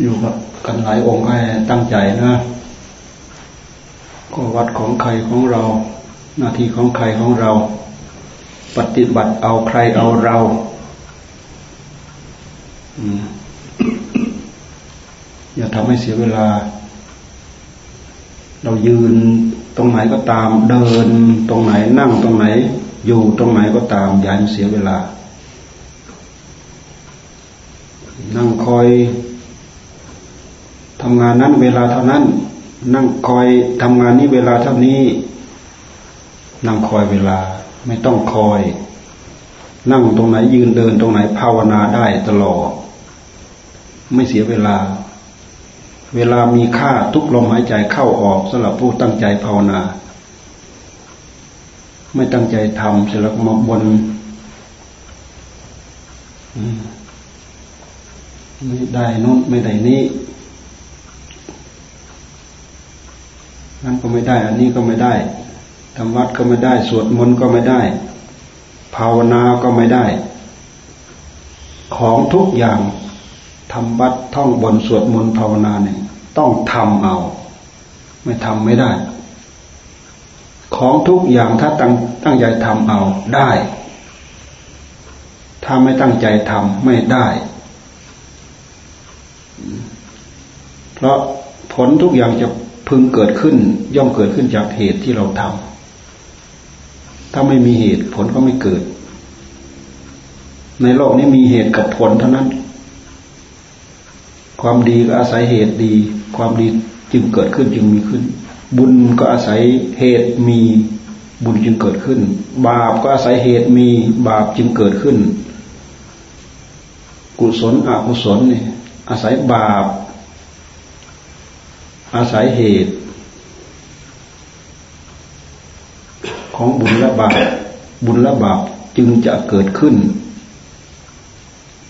อยู่กับกันหลายองค์ให้ตั้งใจนะก็วัดของใครของเรา หน้าที่ของใครของเรา ปฏิบัติเอาใครเอาเราอย่าทำให้เสียเวลา เรายืนตรงไหนก็ตาม เดิน ตรงไหนนั่งตรงไหน อยู่ตรงไหนก็ตาม อย่าเสียเวลา นั่งคอย ทำงานนั้นเวลาเท่านั้น นั่งคอยทำงานนี้เวลาเท่านี้ นั่งคอยเวลาไม่ต้องคอย นั่งตรงไหนยืนเดินตรงไหนภาวนาได้ตลอด ไม่เสียเวลา เวลามีค่าทุกลมหายใจเข้าออกสำหรับผู้ตั้งใจภาวนา ไม่ตั้งใจทำเสร็จแล้วมาบนไม่ได้นู้นไม่ได้นี้ นั่นก็ไม่ได้ อันนี้ก็ไม่ได้ทำวัดก็ไม่ได้ สวดมนต์ก็ไม่ได้ ภาวนาก็ไม่ได้ ของทุกอย่างทำวัดท่องบนสวดมนต์ภาวนาเนี่ย ต้องทำเอา ไม่ทำไม่ได้ ของทุกอย่างถ้าตั้งตั้งใจทำเอาได้ ถ้าไม่ตั้งใจทำไม่ได้ เพราะผลทุกอย่างจะ พึงเกิดขึ้น ย่อมเกิดขึ้นจากเหตุที่เราทำถ้าไม่มีเหตุผลก็ไม่เกิด ในโลกนี้มีเหตุกับผลเท่านั้น ความดีก็อาศัยเหตุดี ความดีจึงเกิดขึ้นจึงมีขึ้น บุญก็อาศัยเหตุมีบุญจึงเกิดขึ้น บาปก็อาศัยเหตุมีบาปจึงเกิดขึ้น กุศลอกุศลเนี่ยอาศัยบาป อาศัยเหตุ ของบุญและบาปบุญและบาปจึงจะเกิดขึ้น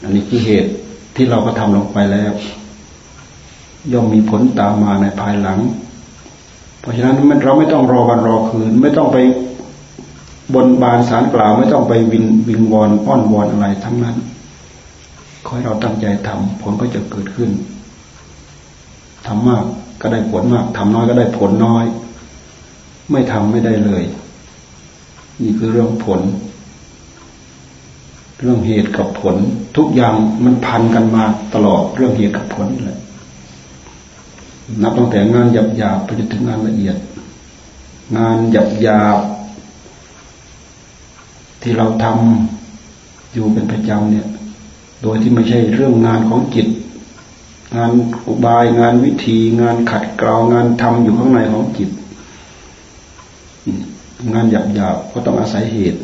อันนี้คือเหตุที่เราก็ทำลงไปแล้ว ย่อมมีผลตามมาในภายหลัง เพราะฉะนั้นเราไม่ต้องรอวันรอคืน ไม่ต้องไปบนบานสารกล่าว ไม่ต้องไปวินวิงวอนอ้อนวอนอะไรทั้งนั้นขอให้เราตั้งใจทำผลก็จะเกิดขึ้นทำมาก ก็ได้ผลมากทำน้อยก็ได้ผลน้อย ไม่ทำไม่ได้เลย นี่คือเรื่องผล เรื่องเหตุกับผล ทุกอย่างมันพันกันมาตลอดเรื่องเหตุกับผลเลยนับตั้งแต่งานหยาบหยาบไปจนถึงงานละเอียด งานหยาบหยาบที่เราทำอยู่เป็นประจำเนี่ย โดยที่ไม่ใช่เรื่องงานของจิต งานอุบายงานวิธีงานขัดเกลางานทำอยู่ข้างในของจิต งานหยาบหยาบก็ต้องอาศัยเหตุ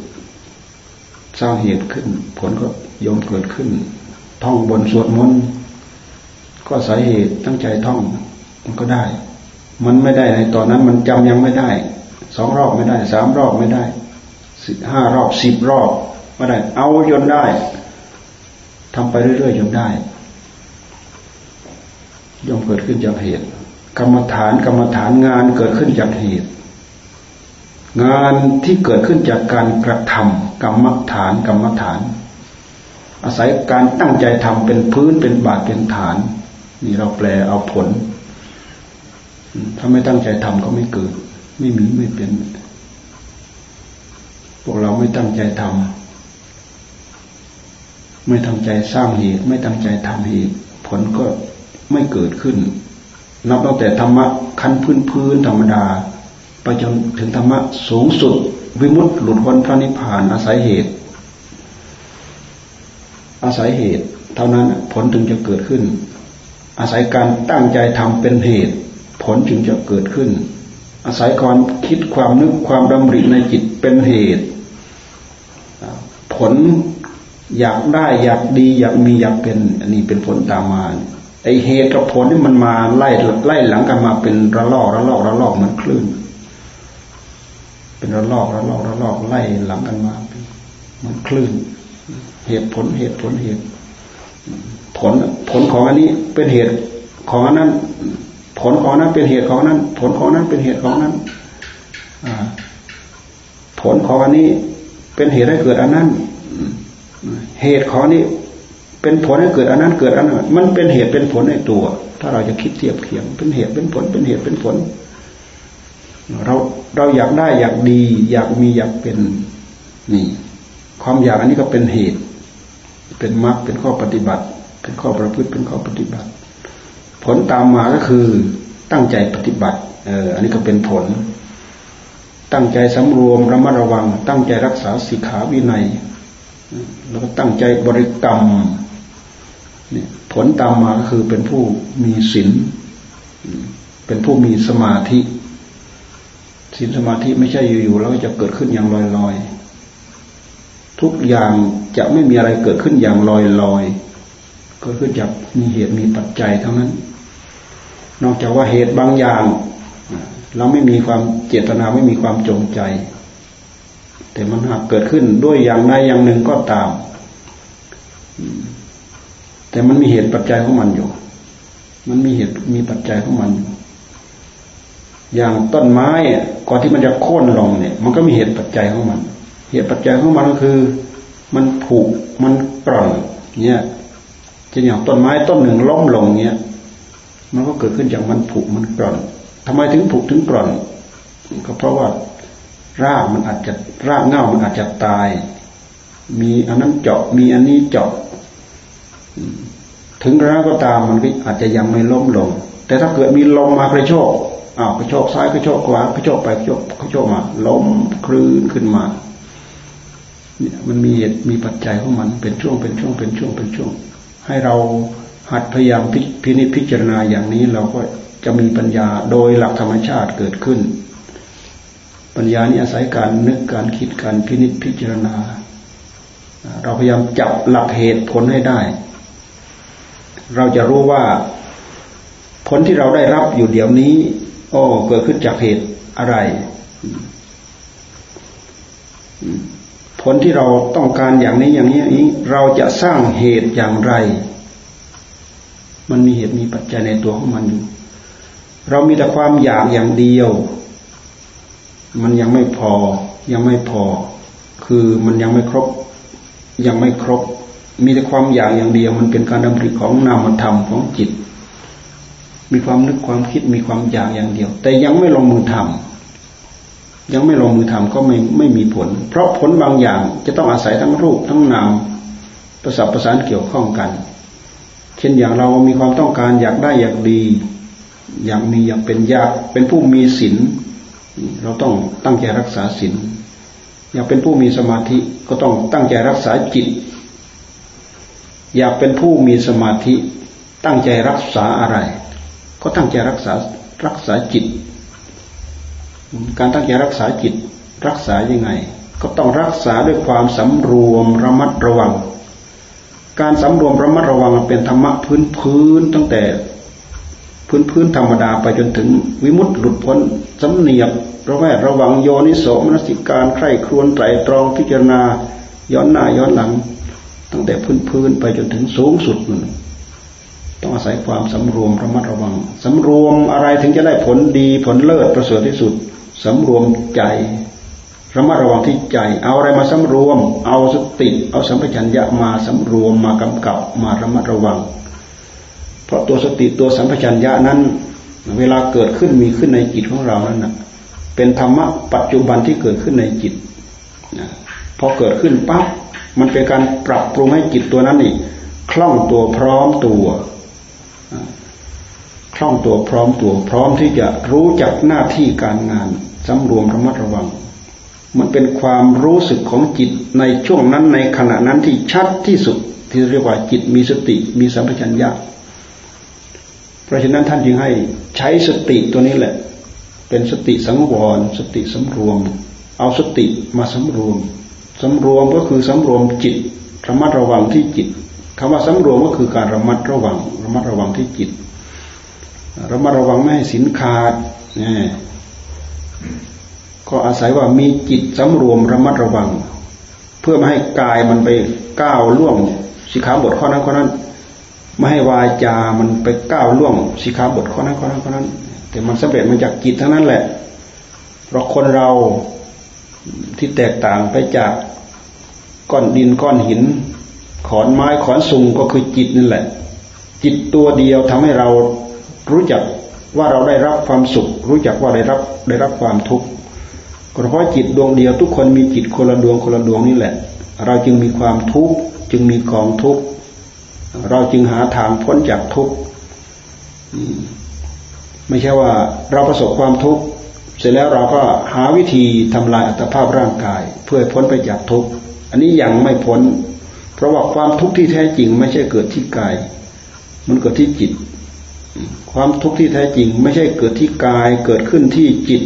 สร้างเหตุขึ้น ผลก็ยอมเกิดขึ้น ท่องบนสวดมนต์ก็อาศัยเหตุตั้งใจท่องมันก็ได้ มันไม่ได้ในตอนนั้นมันจำยังไม่ได้สองรอบไม่ได้สามรอบไม่ได้สิห้ารอบสิบรอบไม่ได้ เอาจนได้ทำไปเรื่อยๆจนได้ ย่อมเกิดขึ้นจากเหตุ กรรมฐานกรรมฐานงานเกิดขึ้นจากเหตุ งานที่เกิดขึ้นจากการกระทำกรรมฐานกรรมฐาน อาศัยการตั้งใจทำเป็นพื้นเป็นบาทเป็นฐาน นี่เราแปลเอาผล ถ้าไม่ตั้งใจทำก็ไม่เกิด ไม่มีไม่เป็น พวกเราไม่ตั้งใจทำไม่ตั้งใจสร้างเหตุ ไม่ตั้งใจทำเหตุ ผลก็ ไม่เกิดขึ้น นับตั้งแต่ธรรมะขั้นพื้นพื้นธรรมดา ไปจนถึงธรรมะสูงสุด วิมุตติหลุดพ้นพระนิพพาน อาศัยเหตุ อาศัยเหตุ เท่านั้นผลถึงจะเกิดขึ้น อาศัยการตั้งใจทำเป็นเหตุ ผลจึงจะเกิดขึ้น อาศัยความคิดความนึกความดำริในจิตเป็นเหตุ ผลอยากได้อยากดีอยากมีอยากเป็น อันนี้เป็นผลตามมา ไอเหตุกับผลนี่มันมาไล่ไล่หลังกันมาเป็นระลอกระลอกระลอกเหมือนคลื่น เป็นระลอกระลอกระลอกไล่หลังกันมาเหมือนคลื่น เหตุผลเหตุผลเหตุ ผลผลของอันนี้เป็นเหตุของอันนั้น ผลของนั้นเป็นเหตุของนั้น ผลของนั้นเป็นเหตุของนั้นผลของอันนี้เป็นเหตุให้เกิดอันนั้น เหตุของนี้ เป็นผลให้เกิดอันนั้นเกิดอันนั้นมันเป็นเหตุเป็นผลในตัว ถ้าเราจะคิดเทียบเคียงเป็นเหตุเป็นผลเป็นเหตุเป็นผล เราเราอยากได้อยากดี อยากมีอยากเป็นนี่ความอยากอันนี้ก็เป็นเหตุ เป็นมรรคเป็นข้อปฏิบัติ เป็นข้อประพฤติเป็นข้อปฏิบัติ ผลตามมาก็คือตั้งใจปฏิบัติเอออันนี้ก็เป็นผล ตั้งใจสำรวมระมัดระวัง ตั้งใจรักษาสิขาวินัย แล้วก็ตั้งใจบริกรรม นี่ผลตามมาก็คือเป็นผู้มีศีลเป็นผู้มีสมาธิศีลสมาธิไม่ใช่อยู่ๆแล้วจะเกิดขึ้นอย่างลอยๆทุกอย่างจะไม่มีอะไรเกิดขึ้นอย่างลอยๆเกิดขึ้นจากมีเหตุมีปัจจัยเท่านั้น นอกจากว่าเหตุบางอย่าง เราไม่มีความเจตนาไม่มีความจงใจ แต่มันหากเกิดขึ้นด้วยอย่างใดอย่างหนึ่งก็ตาม แต่มันมีเหตุปัจจัยของมันอยู่ มันมีเหตุมีปัจจัยของมันอยู่ อย่างต้นไม้ก่อนที่มันจะโค่นลงเนี่ย มันก็มีเหตุปัจจัยของมัน เหตุปัจจัยของมันก็คือ มันผุมันกร่อนเนี่ยจะอย่างต้นไม้ต้นหนึ่งล้มลงเนี่ยมันก็เกิดขึ้นจากมันผุมันกร่อนทำไมถึงผุถึงกร่อน ก็เพราะว่ารากมันอาจจะรากเง่ามันอาจจะตาย มีอันนั้นเจาะมีอันนี้เจาะ ถึงระนั้นก็ตามมันก็อาจจะยังไม่ล้มลง แต่ถ้าเกิดมีลมมากระโชกอ้าวกระโชกซ้ายกระโชกขวากระโชกไปกระโชกกระโชกมาล้มคลื่นขึ้นมาเนี่ยมันมีเหตุมีปัจจัยของมันเป็นช่วงเป็นช่วงเป็นช่วงเป็นช่วง ให้เราหัดพยายามพินิจพิจารณาอย่างนี้เราก็จะมีปัญญาโดยหลักธรรมชาติเกิดขึ้น ปัญญานี้อาศัยการนึกการคิดการพินิจพิจารณา เราพยายามจับหลักเหตุผลให้ได้ เราจะรู้ว่า ผลที่เราได้รับอยู่เดี๋ยวนี้โอ้เกิดขึ้นจากเหตุอะไร ผลที่เราต้องการอย่างนี้อย่างนี้นี้เราจะสร้างเหตุอย่างไร มันมีเหตุมีปัจจัยในตัวของมันอยู่เรามีแต่ความอยากอย่างเดียว มันยังไม่พอ ยังไม่พอ คือมันยังไม่ครบ ยังไม่ครบ มีแต่ความอยากอย่างเดียว มันเป็นการดำริของนามธรรมของจิต มีความนึกความคิดมีความอยากอย่างเดียว แต่ยังไม่ลงมือทำยังไม่ลงมือทำก็ไม่ไม่มีผล เพราะผลบางอย่างจะต้องอาศัยทั้งรูปทั้งนามประสานประสานเกี่ยวข้องกัน เช่นอย่างเรามีความต้องการอยากได้อยากดี อยากมีอยากเป็นอยากเป็นผู้มีศีลเราต้องตั้งใจรักษาศีลอยากเป็นผู้มีสมาธิก็ต้องตั้งใจรักษาจิต อยากเป็นผู้มีสมาธิ ตั้งใจรักษาอะไร ก็ตั้งใจรักษารักษาจิต การตั้งใจรักษาจิต รักษายังไง ก็ต้องรักษาด้วยความสำรวมระมัดระวัง การสำรวมระมัดระวังเป็นธรรมะพื้นพื้นตั้งแต่พื้นพื้นธรรมดาไปจนถึงวิมุตติหลุดพ้นสำเนียบระแวดระวังโยนิโสมนสิการใคร่ครวญไตรตรองพิจารณาย้อนหน้าย้อนหลัง ตั้งแต่พื้นพื้นไปจนถึงสูงสุดนั่นต้องอาศัยความสำรวมระมัดระวังสำรวมอะไรถึงจะได้ผลดีผลเลิศประเสริฐที่สุดสำรวมใจระมัดระวังที่ใจ เอาอะไรมาสำรวม เอาสติเอาสัมปชัญญะมาสำรวมมากำกับมาระมัดระวัง เพราะตัวสติตัวสัมปชัญญะนั้น เวลาเกิดขึ้นมีขึ้นในจิตของเรานั้นนะเป็นธรรมะปัจจุบันที่เกิดขึ้นในจิตพอเกิดขึ้นปั๊บ มันเป็นการปรับปรุงให้จิตตัวนั้นนี่คล่องตัวพร้อมตัวคล่องตัวพร้อมตัวพร้อมที่จะรู้จักหน้าที่การงานสำรวมระมัดระวัง มันเป็นความรู้สึกของจิตในช่วงนั้นในขณะนั้นที่ชัดที่สุดที่เรียกว่าจิตมีสติมีสัมปชัญญะเพราะฉะนั้นท่านจึงให้ใช้สติตัวนี้แหละ เป็นสติสังวร สติสำรวม เอาสติมาสำรวม สำรวมก็คือสำรวมจิตระมัดระวังที่จิตคำว่าสำรวมก็คือการระมัดระวัง ระมัดระวังที่จิตระมัดระวังไม่ให้สินขาดนี่ก็อาศัยว่ามีจิตสำรวมระมัดระวัง เพื่อไม่ให้กายมันไปก้าวล่วงสิขาบทข้อนั้นข้อนั้นไม่ให้วายจามันไปก้าวล่วงสิขาบทข้อนั้นข้อนั้นข้อนั้น แต่มันสำเร็จมาจากจิตทั้งนั้นแหละเพราะคนเราที่แตกต่างไปจาก ก้อนดินก้อนหิน ขอนไม้ขอนสุงก็คือจิตนั่นแหละ จิตตัวเดียวทำให้เรารู้จักว่าเราได้รับความสุข รู้จักว่าได้รับได้รับความทุกข์ก็เพราะจิตดวงเดียวทุกคนมีจิตคนละดวงคนละดวงนี่แหละ เราจึงมีความทุกข์จึงมีกองทุกข์เราจึงหาทางพ้นจากทุกข์ไม่ใช่ว่าเราประสบความทุกข์เสร็จแล้วเราก็หาวิธีทำลายอัตภาพร่างกาย เพื่อพ้นไปจากทุกข์ อันนี้ยังไม่พ้น เพราะว่าความทุกข์ที่แท้จริง ไม่ใช่เกิดที่กาย มันเกิดที่จิต ความทุกข์ที่แท้จริง ไม่ใช่เกิดที่กาย เกิดขึ้นที่จิต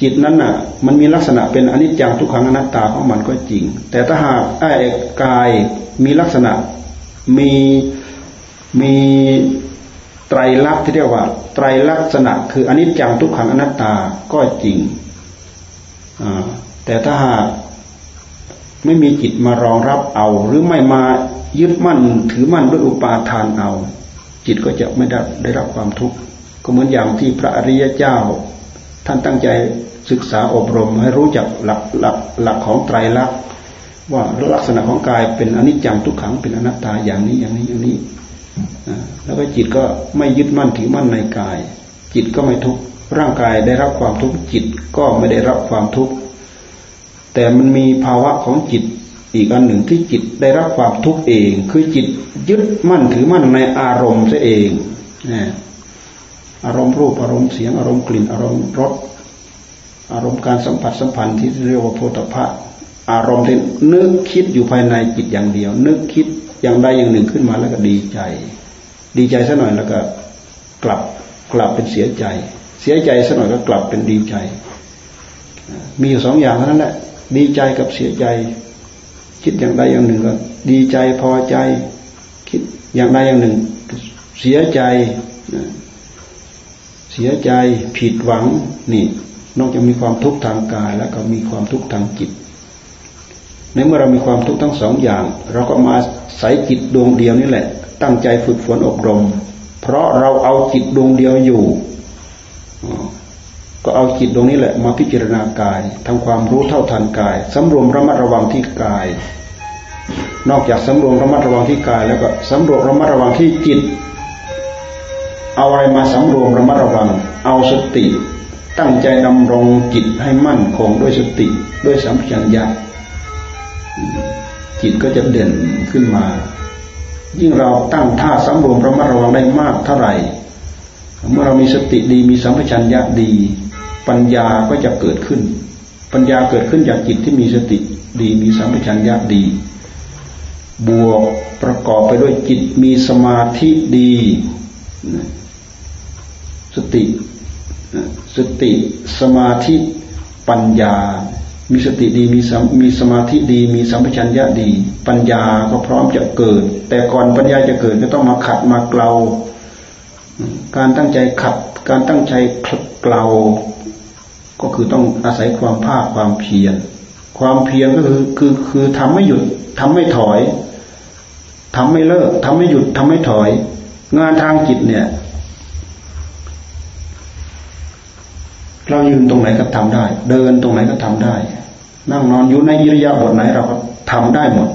จิตนั้นน่ะ มันมีลักษณะเป็นอนิจจังทุกขังอนัตตาของมันก็จริง แต่ถ้าหากไอ้กายมีลักษณะมีมีไตรลักษณ์ที่เรียกว่า ไตรลักษณะ คืออนิจจังทุกขังอนัตตาก็จริงแต่ถ้าหาก ไม่มีจิตมารองรับเอา หรือไม่มายึดมั่นถือมั่นด้วยอุปาทานเอา จิตก็จะไม่ได้ได้รับความทุกข์ก็เหมือนอย่างที่พระอริยเจ้า ท่านตั้งใจศึกษาอบรมให้รู้จักหลักหลักหลักของไตรลักษณ์ว่าลักษณะของกายเป็นอนิจจังทุกขังเป็นอนัตตาอย่างนี้อย่างนี้อย่างนี้แล้วก็จิตก็ไม่ยึดมั่นถือมั่นในกาย จิตก็ไม่ทุกข์ร่างกายได้รับความทุกข์จิตก็ไม่ได้รับความทุกข์ แต่มันมีภาวะของจิตอีกอันหนึ่งที่จิตได้รับความทุกข์เอง คือจิตยึดมั่นถือมั่นในอารมณ์ซะเองอารมณ์รูปอารมณ์เสียงอารมณ์กลิ่น อารมณ์รสอารมณ์การสัมผัสสัมพันธ์ที่เรียกว่าโพธพะอารมณ์ที่นึกคิดอยู่ภายในจิตอย่างเดียว นึกคิดอย่างใดอย่างหนึ่งขึ้นมาแล้วก็ดีใจ ดีใจสักหน่อยแล้วก็กลับกลับเป็นเสียใจ เสียใจสักหน่อยก็กลับเป็นดีใจ มีอยู่สองอย่างเท่านั้นแหละ ดีใจกับเสียใจ คิดอย่างใดอย่างหนึ่งก็ ดีใจพอใจ คิดอย่างใดอย่างหนึ่ง เสียใจเสียใจผิดหวังนี่ นอกจากมีความทุกข์ทางกาย แล้วก็มีความทุกข์ทางจิตในเมื่อเรามีความทุกข์ทั้งสองอย่าง เราก็มาใส่จิตดวงเดียวนี่แหละ ตั้งใจฝึกฝนอบรม เพราะเราเอาจิตดวงเดียวอยู่ ก็เอาจิตดวงนี้แหละมาพิจารณากายทำความรู้เท่าทันกายสำรวมระมัดระวังที่กาย นอกจากสำรวมระมัดระวังที่กาย แล้วก็สำรวมระมัดระวังที่จิต เอาอะไรมาสำรวมระมัดระวัง เอาสติ ตั้งใจดำรงจิตให้มั่นคงด้วยสติด้วยสัมผัสัญญาจิตก็จะเด่นขึ้นมา ยิ่งเราตั้งท่าสำรวมระมัดระวังได้มากเท่าไหร่ เมื่อเรามีสติดีมีสัมปชัญญะดี ปัญญาก็จะเกิดขึ้น ปัญญาเกิดขึ้นจากจิตที่มีสติดีมีสัมปชัญญะดี บวกประกอบไปด้วยจิตมีสมาธิดี สติ สติสมาธิปัญญา มีสติดีมีมีสมาธิดี มีสัมปชัญญะดี ปัญญาก็พร้อมจะเกิด แต่ก่อนปัญญาจะเกิดก็ต้องมาขัดมาเกลาการตั้งใจขัดการตั้งใจเกลา ก็คือต้องอาศัยความภาคความเพียร ความเพียรก็คือคือคือทำไม่หยุดทำไม่ถอยทำไม่เลิกทำไม่หยุดทำไม่ถอย งานทางจิตเนี่ย เรายืนตรงไหนก็ทำได้ เดินตรงไหนก็ทำได้ นั่งนอนอยู่ในยิริยาบถไหนเราก็ทำได้หมด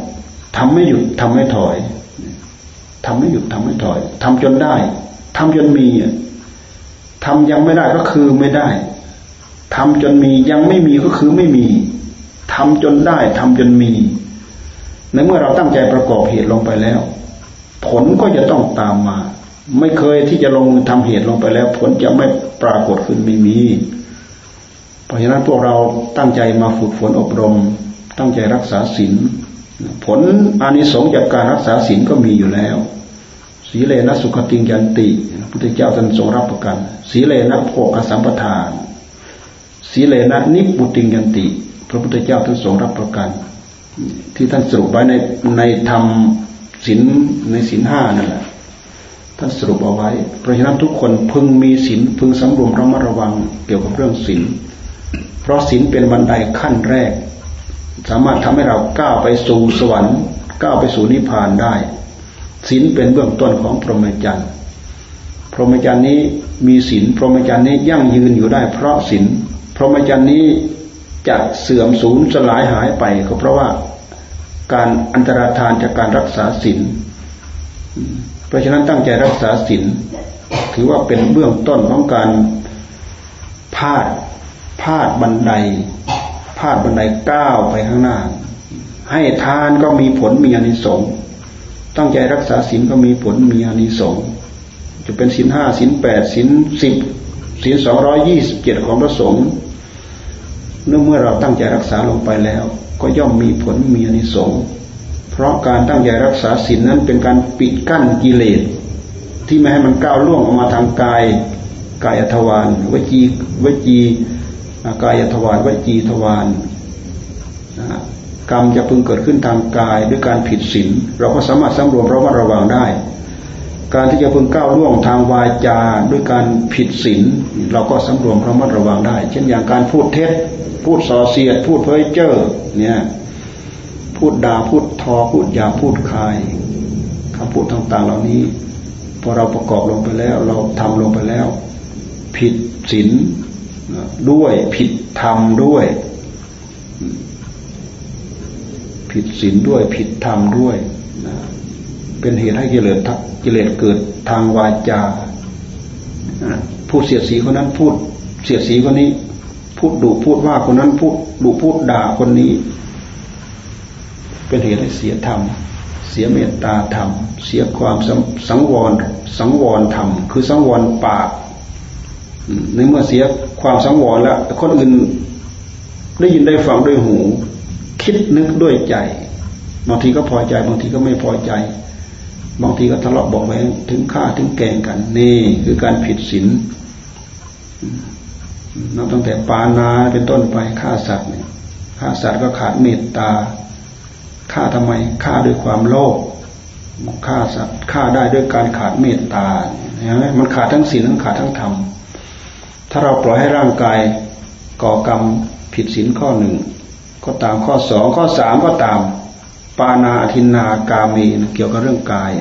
ทำไม่หยุดทำไม่ถอยทำไม่หยุดทำไม่ถอยทำจนได้ทำจนมีทำยังไม่ได้ก็คือไม่ได้ ทำจนมียังไม่มีก็คือไม่มีทำจนได้ทำจนมีในเมื่อเราตั้งใจประกอบเหตุลงไปแล้ว ผลก็จะต้องตามมา ไม่เคยที่จะลงมือทำเหตุลงไปแล้ว ผลจะไม่ปรากฏขึ้นไม่มี เพราะฉะนั้นพวกเราตั้งใจมาฝึกฝนอบรม ตั้งใจรักษาศีลผลอานิสงส์จากการรักษาศีลก็มีอยู่แล้วสีเลนะสุขติงยันติพุทธเจ้าท่านทรงรับประกันสีเลนะโภคสัมปทาน สีเลนะนิพุติงยันติ พระพุทธเจ้าท่านทรงรับประกัน ที่ท่านสรุปไว้ในในธรรมศีลในศีลห้านั่นแหละท่านสรุปเอาไว้ เพราะฉะนั้นทุกคนพึงมีศีลพึงสำรวมระมัดระวังเกี่ยวกับเรื่องศีลเพราะศีลเป็นบันไดขั้นแรก สามารถทำให้เราก้าวไปสู่สวรรค์ก้าวไปสู่นิพพานได้ศีลเป็นเบื้องต้นของพรหมจรรย์พรหมจรรย์นี้มีศีลพรหมจรรย์นี้ยั่งยืนอยู่ได้เพราะศีล พรหมจรรย์นี้จะเสื่อมสูญสลายหายไปก็เพราะว่าการอันตรธานจากการรักษาศีลเพราะฉะนั้นตั้งใจรักษาศีลถือว่าเป็นเบื้องต้นของการพาดพาดบันได พาดบันไดก้าวไปข้างหน้า ให้ทานก็มีผลมีอานิสงส์ตั้งใจรักษาศีลก็มีผลมีอานิสงส์จะเป็นศีลห้าศีลแปดศีลสิบศีลสองร้อยยี่สิบเจ็ดของพระสงฆ์ เนื่อเมื่อเราตั้งใจรักษาลงไปแล้ว ก็ย่อมมีผลมีอนิสงส์เพราะการตั้งใจรักษาศีลนั้นเป็นการปิดกั้นกิเลสที่ไม่ให้มันก้าวล่วงออกมาทางกายกายทวารวจีวจีกายทวารวจีทวารกรรมจะพึงเกิดขึ้นทางกายด้วยการผิดศีลเราก็สามารถสำรวมระมัดระวังได้ การที่จะพึงก้าวล่วงทางวาจาด้วยการผิดศีลเราก็สำรวมระมัดระวังได้ เช่นอย่างการพูดเท็จ พูดส่อเสียด พูดเพ้อเจ้อเนี่ยพูดด่าพูดทอพูดยาพูดคายคำพูดต่างๆเหล่านี้พอเราประกอบลงไปแล้ว เราทำลงไปแล้ว ผิดศีลด้วยผิดธรรมด้วย ผิดศีลด้วยผิดธรรมด้วย เป็นเหตุให้กิเลสทัก กิเลสเกิดทางวาจาพูดเสียดสีคนนั้นพูดเสียดสีคนนี้ พูดดุพูดว่าคนนั้นพูดดุพูดด่าคนนี้ เป็นเหตุให้เสียธรรม เสียเมตตาธรรม เสียความสังวรสังวรธรรม คือสังวรปากในเมื่อเสียความสังวรแล้วคนอื่นได้ยินได้ฟังด้วยหู คิดนึกด้วยใจ บางทีก็พอใจ บางทีก็ไม่พอใจ บางทีก็ทะเลาะบอกแว้งถึงฆ่าถึงแกงกัน นี่คือการผิดศีลนับตั้งแต่ปานาเป็นต้นไปฆ่าสัตว์เนี่ยฆ่าสัตว์ก็ขาดเมตตาฆ่าทำไมฆ่าด้วยความโลภฆ่าสัตว์ฆ่าได้ด้วยการขาดเมตตาเห็นไหมมันขาดทั้งศีลทั้งขาดทั้งธรรมถ้าเราปล่อยให้ร่างกายก่อกรรมผิดศีลข้อหนึ่งก็ตามข้อสองข้อสามก็ตาม ปานาทินากามีเกี่ยวกับเรื่องกาย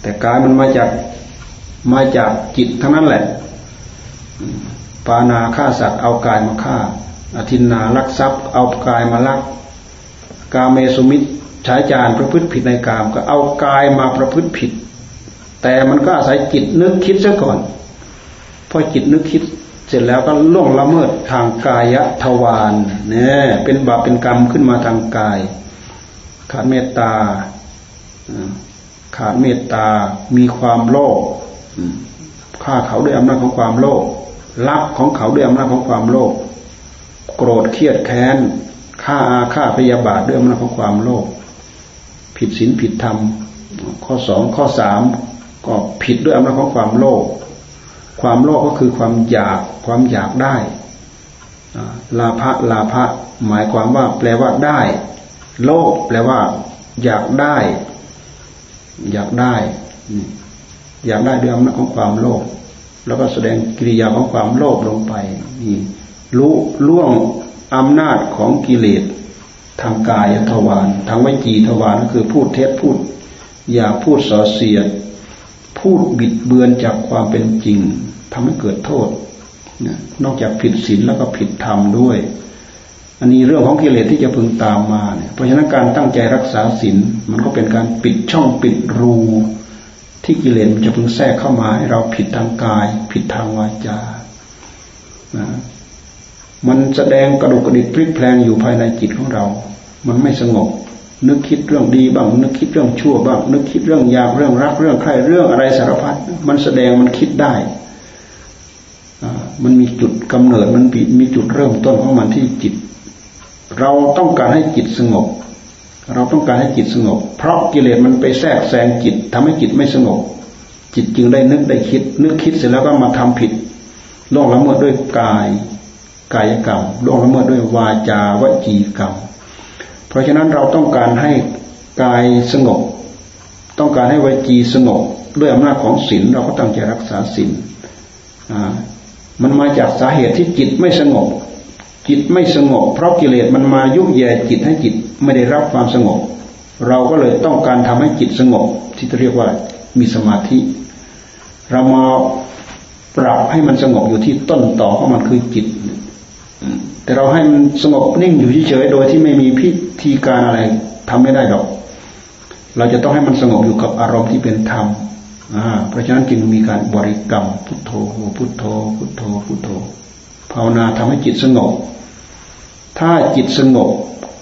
แต่กายมันมาจากมาจากจิตทั้งนั้นแหละ ปานาฆ่าสัตว์เอากายมาฆ่า อธินนาลักทรัพย์ เอากายมาลัก กาเมสุมิตรใช้จานประพฤติผิดในกาม ก็เอากายมาประพฤติผิด แต่มันก็อาศัยจิตนึกคิดซะก่อนพอจิตนึกคิดเสร็จแล้วก็ล่วงละเมิดทางกายทวารเนี่ยเป็นบาปเป็นกรรมขึ้นมาทางกาย ขาดเมตตาขาดเมตตา มีความโลภฆ่าเขาด้วยอำนาจของความโลภลักของเขาด้วยอำนาจของความโลภโกรธเครียดแค้นฆ่าอาฆาตพยาบาทด้วยอำนาจของความโลภผิดศีลผิดธรรม ข้อสองข้อสามก็ผิดด้วยอำนาจของความโลภความโลภก็คือความอยากความอยากได้ลาภะลาภะหมายความว่าแปลว่าได้ โลภแปลว่า อยากได้ อยากได้ อยากได้ด้วยอำนาจของความโลภแล้วก็แสดงกิริยาของความโลภลงไปนี่รู้ล่วงอำนาจของกิเลสทางกายทวารทางวิจีทวารก็คือพูดเท็จพูด อย่าพูดส่อเสียด พูดบิดเบือนจากความเป็นจริงทำให้เกิดโทษนอกจากผิดศีลแล้วก็ผิดธรรมด้วย อันนี้เรื่องของกิเลสที่จะพึงตามมาเนี่ยเพราะฉะนั้นการตั้งใจรักษาศีลมันก็เป็นการปิดช่องปิดรู ที่กิเลสมันจะพึงแทรกเข้ามาให้เราผิดทางกาย ผิดทางวาจานะมันแสดงกระดุกกระดิกพลิกแพลงอยู่ภายในจิตของเรา มันไม่สงบ นึกคิดเรื่องดีบ้าง นึกคิดเรื่องชั่วบ้าง นึกคิดเรื่องอยากเรื่องรักเรื่องใครเรื่องอะไรสารพัดมันแสดงมันคิดได้มันมีจุดกำเนิดมันมีจุดเริ่มต้นของมันที่จิต เราต้องการให้จิตสงบ เราต้องการให้จิตสงบ เพราะกิเลสมันไปแทรกแซงจิตทำให้จิตไม่สงบ จิตจึงได้นึกได้คิด นึกคิดเสร็จแล้วก็มาทำผิดล่วงละเมิดด้วยกายกายกรรมล่วงละเมิดด้วยวาจาวจีกรรม เพราะฉะนั้นเราต้องการให้กายสงบ ต้องการให้วจีสงบ ด้วยอำนาจของศีลเราก็ตั้งใจรักษาศีลมันมาจากสาเหตุที่จิตไม่สงบ จิตไม่สงบ เพราะกิเลสมันมายุแย่จิตให้จิตไม่ได้รับความสงบ เราก็เลยต้องการทำให้จิตสงบ ที่เรียกว่ามีสมาธิ เรามาปรับให้มันสงบอยู่ที่ต้นต่อของมันคือจิต แต่เราให้มันสงบนิ่งอยู่เฉยๆโดยที่ไม่มีพิธีการอะไรทำไม่ได้ดอก เราจะต้องให้มันสงบอยู่กับอารมณ์ที่เป็นธรรมเพราะฉะนั้นจึงมีการบริกรรมพุทโธพุทโธพุทโธพุทโธ ภาวนาทำให้จิตสงบ ถ้าจิตสงบ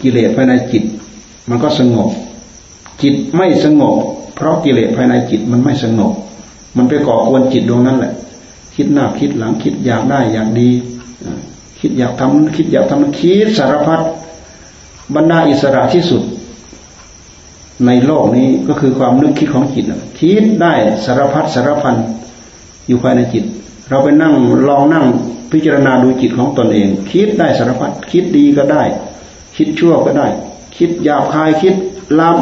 กิเลสภายในจิต มันก็สงบ จิตไม่สงบ เพราะกิเลสภายในจิตมันไม่สงบ มันไปก่อกวนจิตดวงนั้นแหละ คิดหน้าคิดหลังคิดอยากได้อยากดีคิดอยากทำคิดอยากทำคิดสารพัดบรรดาอิสระที่สุด ในโลกนี้ก็คือความนึกคิดของจิตคิดได้สารพัดสารพันอยู่ภายในจิต เราไปนั่งลองนั่งพิจารณาดูจิตของตนเอง คิดได้สารพัดคิดดีก็ได้ คิดชั่วก็ได้ คิดหยาบคายคิดลาม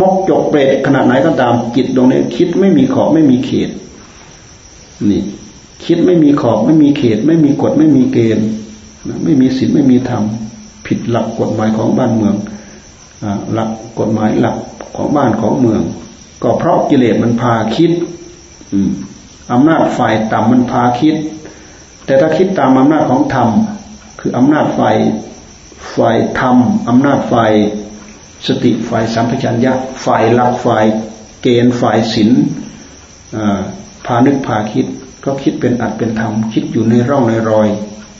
มกจกเปรตขนาดไหนก็ตามจิตตรงนี้ คิดไม่มีขอบไม่มีเขต นี่ คิดไม่มีขอบไม่มีเขต ไม่มีกฎไม่มีเกณฑ์ไม่มีศีลไม่มีธรรมผิดหลักกฎหมายของบ้านเมืองหลักกฎหมายหลักของบ้านของเมือง ก็เพราะกิเลสมันพาคิด อ อำนาจฝ่ายต่ำมันพาคิด แต่ถ้าคิดตามอำนาจของธรรม คืออำนาจฝ่ายฝ่ายธรรมอำนาจฝ่ายสติฝ่ายสัมปชัญญะฝ่ายหลักฝ่ายเกณฑ์ฝ่ายศีลพานึกพาคิด ก็คิดเป็นอัดเป็นธรรม คิดอยู่ในร่องในรอย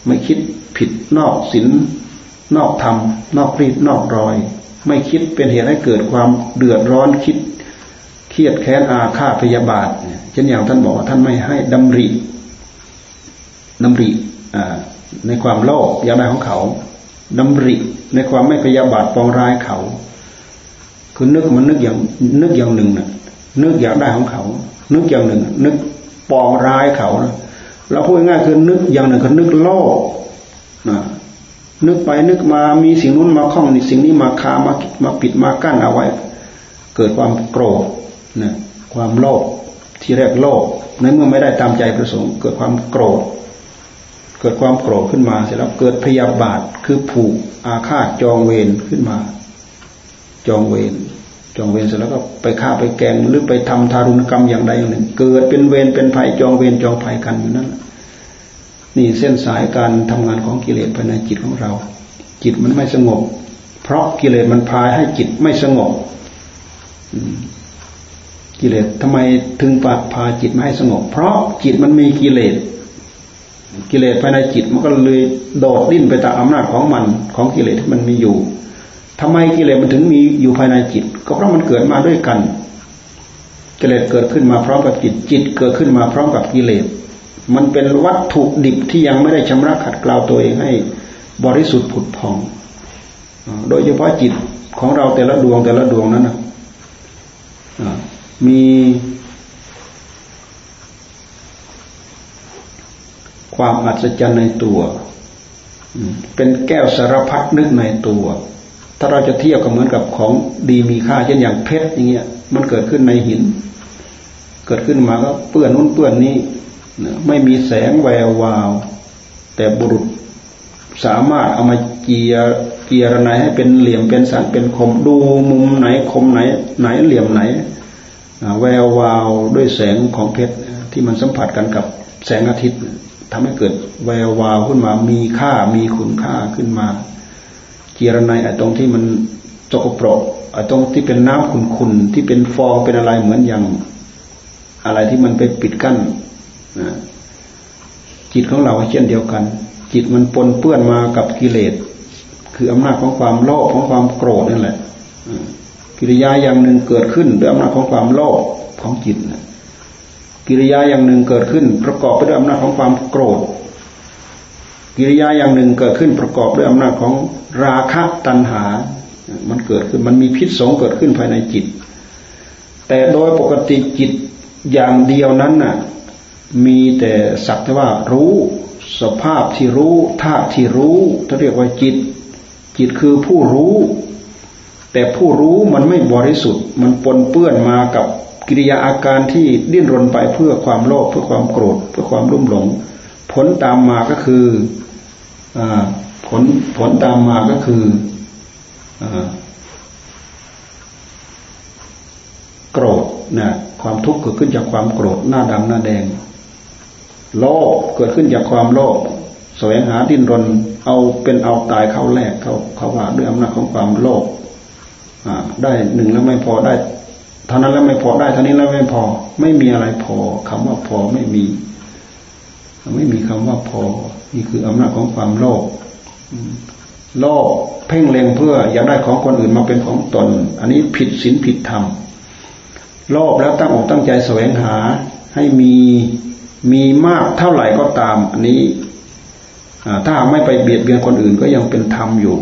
ไม่คิดผิดนอกศีลนอกธรรม นอกรีดนอกรอย ไม่คิดเป็นเหตุให้เกิดความเดือดร้อนคิด เครียดแค้นอาฆาตพยาบาทเช่นอย่างท่านบอกว่าท่านไม่ให้ดำริดำริในความโลภอยากได้ของเขาดำริในความไม่พยาบาทปองร้ายเขาคือนึกมันนึกอย่างนึกอย่างหนึ่งนะนึกอยากได้ของเขา นึกอย่างหนึ่ง นึกปองร้ายเขานะเราพูดง่ายคือนึกอย่างหนึ่งคือนึกโลภนะนึกไปนึกมามีสิ่งนู้นมาคล้องมีสิ่งนี้มาคามามาปิดมากั้นเอาไว้ เกิดความโกรธ นะความโลภที่แรกโลภในเมื่อไม่ได้ตามใจประสงค์ เกิดความโกรธ เกิดความโกรธขึ้นมาเสร็จแล้วเกิดพยาบาทคือผูกอาฆาตจองเวรขึ้นมา จองเวรจองเวรเสร็จแล้วก็ไปฆ่าไปแกงหรือไปทำทารุณกรรมอย่างใดอย่างหนึ่ง เกิดเป็นเวรเป็นภัยจองเวรจองภัยกันอยู่นั่นนี่เส้นสายการทำงานของกิเลสภายในจิตของเรา จิตมันไม่สงบ เพราะกิเลสมันพาให้จิตไม่สงบ กิเลสทำไมถึงพาพาจิตม่ให้สงบ เพราะจิตมันมีกิเลส กิเลสภายในจิตมันก็เลยโดดดิ้นไปตามอำนาจของมันของกิเลสที่มันมีอยู่ทำไมกิเลสมันถึงมีอยู่ภายในจิต ก็เพราะมันเกิดมาด้วยกัน กิเลสเกิดขึ้นมาพร้อมกับจิต จิตเกิดขึ้นมาพร้อมกับกิเลส มันเป็นวัตถุดิบที่ยังไม่ได้ชำระขัดเกลาตัวเองให้บริสุทธิ์ผุดผ่อง โดยเฉพาะจิตของเราแต่ละดวงแต่ละดวงนั้นนะ มีความอัศจรรย์ในตัว เป็นแก้วสารพัดนึกในตัว ถ้าเราจะเทียบกับเหมือนกับของดีมีค่า เช่นอย่างเพชรอย่างเงี้ย มันเกิดขึ้นในหิน เกิดขึ้นมาก็เปื้อนนู้นเปื้อนนี้ ไม่มีแสงแวววาว แต่บุรุษสามารถเอามาเกียเกียรนายให้เป็นเหลี่ยมเป็นสันเป็นคมดูมุมไหนคมไหน ไหนเหลี่ยมไหน แวววาวด้วยแสงของเพชรที่มันสัมผัสกันกับแสงอาทิตย์ทำให้เกิดแวววาวขึ้นมามีค่ามีคุณค่าขึ้นมาเกียรนายไอ้ตรงที่มันจกปรกไอ้ตรงที่เป็นน้ำขุ่นๆที่เป็นฟองเป็นอะไรเหมือนอย่าง อะไรที่มันไปปิดกั้นจิตของเราเช่นเดียวกัน จิตมันปนเปื้อนมากับกิเลส คืออำนาจของความโลภของความโกรธนั่นแหละ กิริยาอย่างหนึ่งเกิดขึ้นด้วยอำนาจของความโลภของจิตกิริยาอย่างหนึ่งเกิดขึ้น ประกอบไปด้วยอำนาจของความโกรธ กิริยาอย่างหนึ่งเกิดขึ้นประกอบด้วยอำนาจของราคะตัณหา มันเกิดขึ้นมันมีพิษสงเกิดขึ้นภายในจิต แต่โดยปกติจิตอย่างเดียวนั้นน่ะมีแต่สักแต่ว่ารู้สภาพที่รู้ธาตุที่รู้เขาเรียกว่าจิต จิตคือผู้รู้ แต่ผู้รู้มันไม่บริสุทธิ์ มันปนเปื้อนมากับกิริยาอาการที่ดิ้นรนไปเพื่อความโลภเพื่อความโกรธ เพื่อความรุ่มหลง ผลตามมาก็คืออผลผลตามมาก็คืออโกรธนะความทุกข์เกิดขึ้นจากความโกรธหน้าดำหน้าแดง โลภเกิดขึ้นจากความโลภแสวงหาดิ้นรน เอาเป็นเอาตายเข้าแลกเขาเขาว่าด้วยอำนาจของความโลภ ได้หนึ่งแล้วไม่พอได้เท่านั้นแล้วไม่พอได้เท่านี้แล้วไม่พอ ไม่มีอะไรพอคำว่าพอไม่มี ไม่มีคำว่าพอ นี่คืออำนาจของความโลภโลภเพ่งเล็งเพื่ออยากได้ของคนอื่นมาเป็นของตน อันนี้ผิดศีลผิดธรรมโลภแล้วตั้งอกตั้งใจแสวงหา ให้มีมีมากเท่าไหร่ก็ตาม อันนี้ถ้าไม่ไปเบียดเบียนคนอื่นก็ยังเป็นธรรมอยู่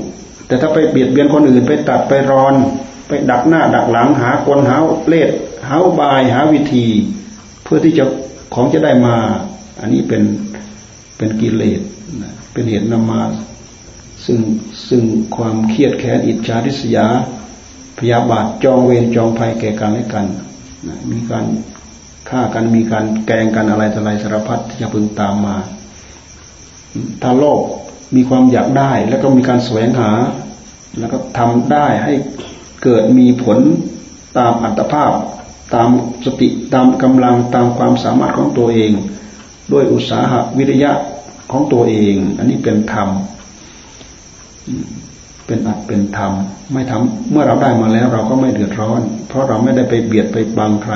แต่ถ้าไปเบียดเบียนคนอื่นไปตัดไปรอน ไปดักหน้าดักหลังหากลหาเล่หาบายหาวิธี เพื่อที่จะของจะได้มา อันนี้เป็นเป็นกิเลสเป็นเหตุนำมา ซึ่งซึ่งความเครียดแค้นอิจฉาริษยาพยาบาทจองเวรจองภัยแก่กันและกันมีการฆ่ากันมีการแกงกันอะไรต่ออะไรสารพัดที่จะพึงตามมา ถ้าโลก มีความอยากได้ แล้วก็มีการแสวงหา แล้วก็ทำได้ให้เกิดมีผลตามอัตภาพ ตามสติตามกำลังตามความสามารถของตัวเอง ด้วยอุตสาหะวิริยะของตัวเอง อันนี้เป็นธรรมเป็นอัดเป็นธรรม ไม่ทำเมื่อเราได้มาแล้วเราก็ไม่เดือดร้อน เพราะเราไม่ได้ไปเบียดไปบังใคร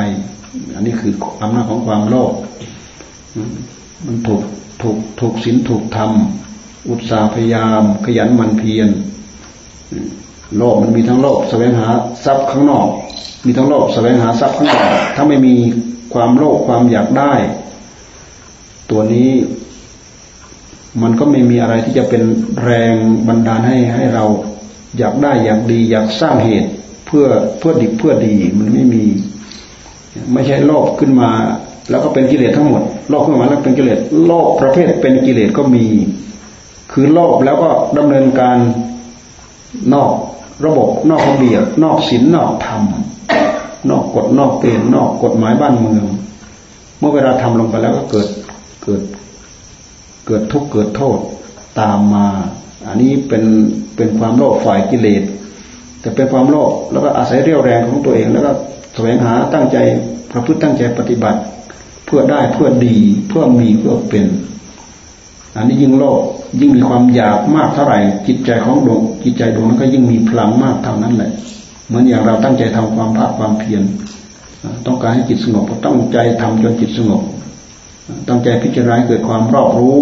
อันนี้คืออำนาจของความโลภมันถูกถูกถูกศีลถูกธรรม อุตสาห์พยายาม ขยันมันเพียรโลภมันมีทั้งโลภแสวงหาทรัพย์ข้างนอก มีทั้งโลภแสวงหาทรัพย์ข้างนอก ถ้าไม่มีความโลภความอยากได้ ตัวนี้มันก็ไม่มีอะไรที่จะเป็นแรงบันดาลให้ให้เราอยากได้อยากดี อยากสร้างเหตุเพื่อเพื่อดีเพื่อดีมันไม่มี ไม่ใช่โลภขึ้นมา แล้วก็เป็นกิเลสทั้งหมดโลภขึ้นมาแล้วเป็นกิเลสโลภประเภทเป็นกิเลสก็มี คือโลภแล้วก็ดำเนินการนอกระบบนอกระเบียบนอกศีลนอกธรรม นอกกฎนอกเกณฑ์นอกกฎหมายบ้านเมือง เมื่อเวลาทำลงไปแล้วก็เกิดเกิดเกิดทุกข์เกิดโทษตามมา อันนี้เป็นเป็นความโลภฝ่ายกิเลสแต่เป็นความโลภแล้วก็อาศัยเรี่ยวแรงของตัวเอง แล้วก็แสวงหาตั้งใจประพฤติตั้งใจปฏิบัติ เพื่อได้เพื่อดีเพื่อมีเพื่อเป็น อันนี้ยิ่งโลภ ยิ่งมีความอยากมากเท่าไหร่ จิตใจของดวงจิตใจดวงนั้นก็ยิ่งมีพลังมากเท่านั้นแหละ เหมือนอย่างเราตั้งใจทำความภาคความเพียรต้องการให้จิตสงบก็ต้องใจทำจนจิตสงบ ตั้งใจพิจารณาเกิดความรอบรู้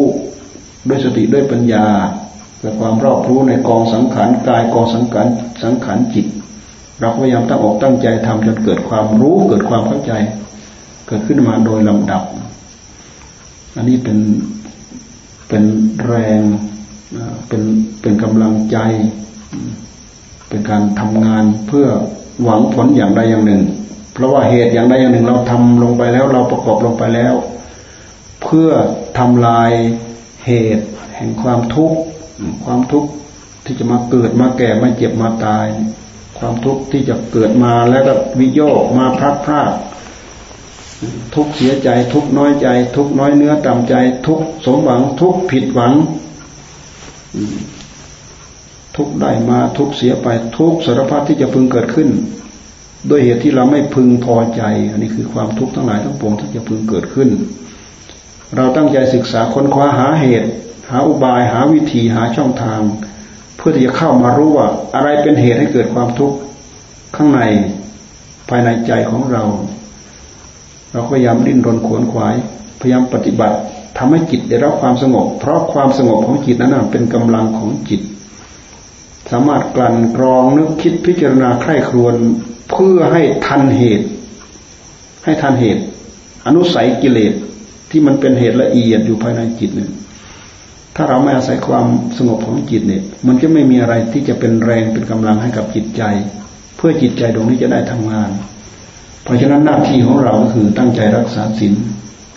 ด้วยสติด้วยปัญญาเกิดความรอบรู้ในกองสังขารกายกองสังขารสังขารจิต เราพยายามตั้งอกตั้งใจทำจนเกิดความรู้เกิดความเข้าใจ เกิดขึ้นมาโดยลำดับ อันนี้เป็น เป็นแรง เป็นเป็นกำลังใจ เป็นการทำงานเพื่อหวังผลอย่างใดอย่างหนึ่ง เพราะว่าเหตุอย่างใดอย่างหนึ่ง เราทำลงไปแล้ว เราประกอบลงไปแล้ว เพื่อทำลายเหตุแห่งความทุกข์ความทุกข์ที่จะมาเกิดมาแก่มาเจ็บมาตาย ความทุกข์ที่จะเกิดมาแล้วก็วิโยกมาพลัดพราก ทุกเสียใจ ทุกน้อยใจ ทุกน้อยเนื้อต่ำใจ ทุกสมหวัง ทุกผิดหวัง ทุกได้มาทุกเสียไป ทุกสารพัดที่จะพึงเกิดขึ้น ด้วยเหตุที่เราไม่พึงพอใจ อันนี้คือความทุกข์ทั้งหลายทั้งปวงที่จะพึงเกิดขึ้น เราตั้งใจศึกษาค้นคว้าหาเหตุ หาอุบายหาวิธีหาช่องทาง เพื่อที่จะเข้ามารู้ว่า อะไรเป็นเหตุให้เกิดความทุกข์ข้างในภายในใจของเรา เราพยายามดิ้นรนขวนขวาย พยายามปฏิบัติทำให้จิตได้รับความสงบ เพราะความสงบของจิตนั้นเป็นกำลังของจิต สามารถกลั่นกรองนึกคิดพิจารณาใคร่ครวญเพื่อให้ทันเหตุ ให้ทันเหตุ อนุสัยกิเลสที่มันเป็นเหตุละเอียดอยู่ภายในจิตเนี่ยถ้าเราไม่อาศัยความสงบของจิตเนี่ย มันจะไม่มีอะไรที่จะเป็นแรงเป็นกำลังให้กับจิตใจ เพื่อจิตใจดวงนี้จะได้ทำงาน เพราะฉะนั้นหน้าที่ของเราก็คือตั้งใจรักษาศีล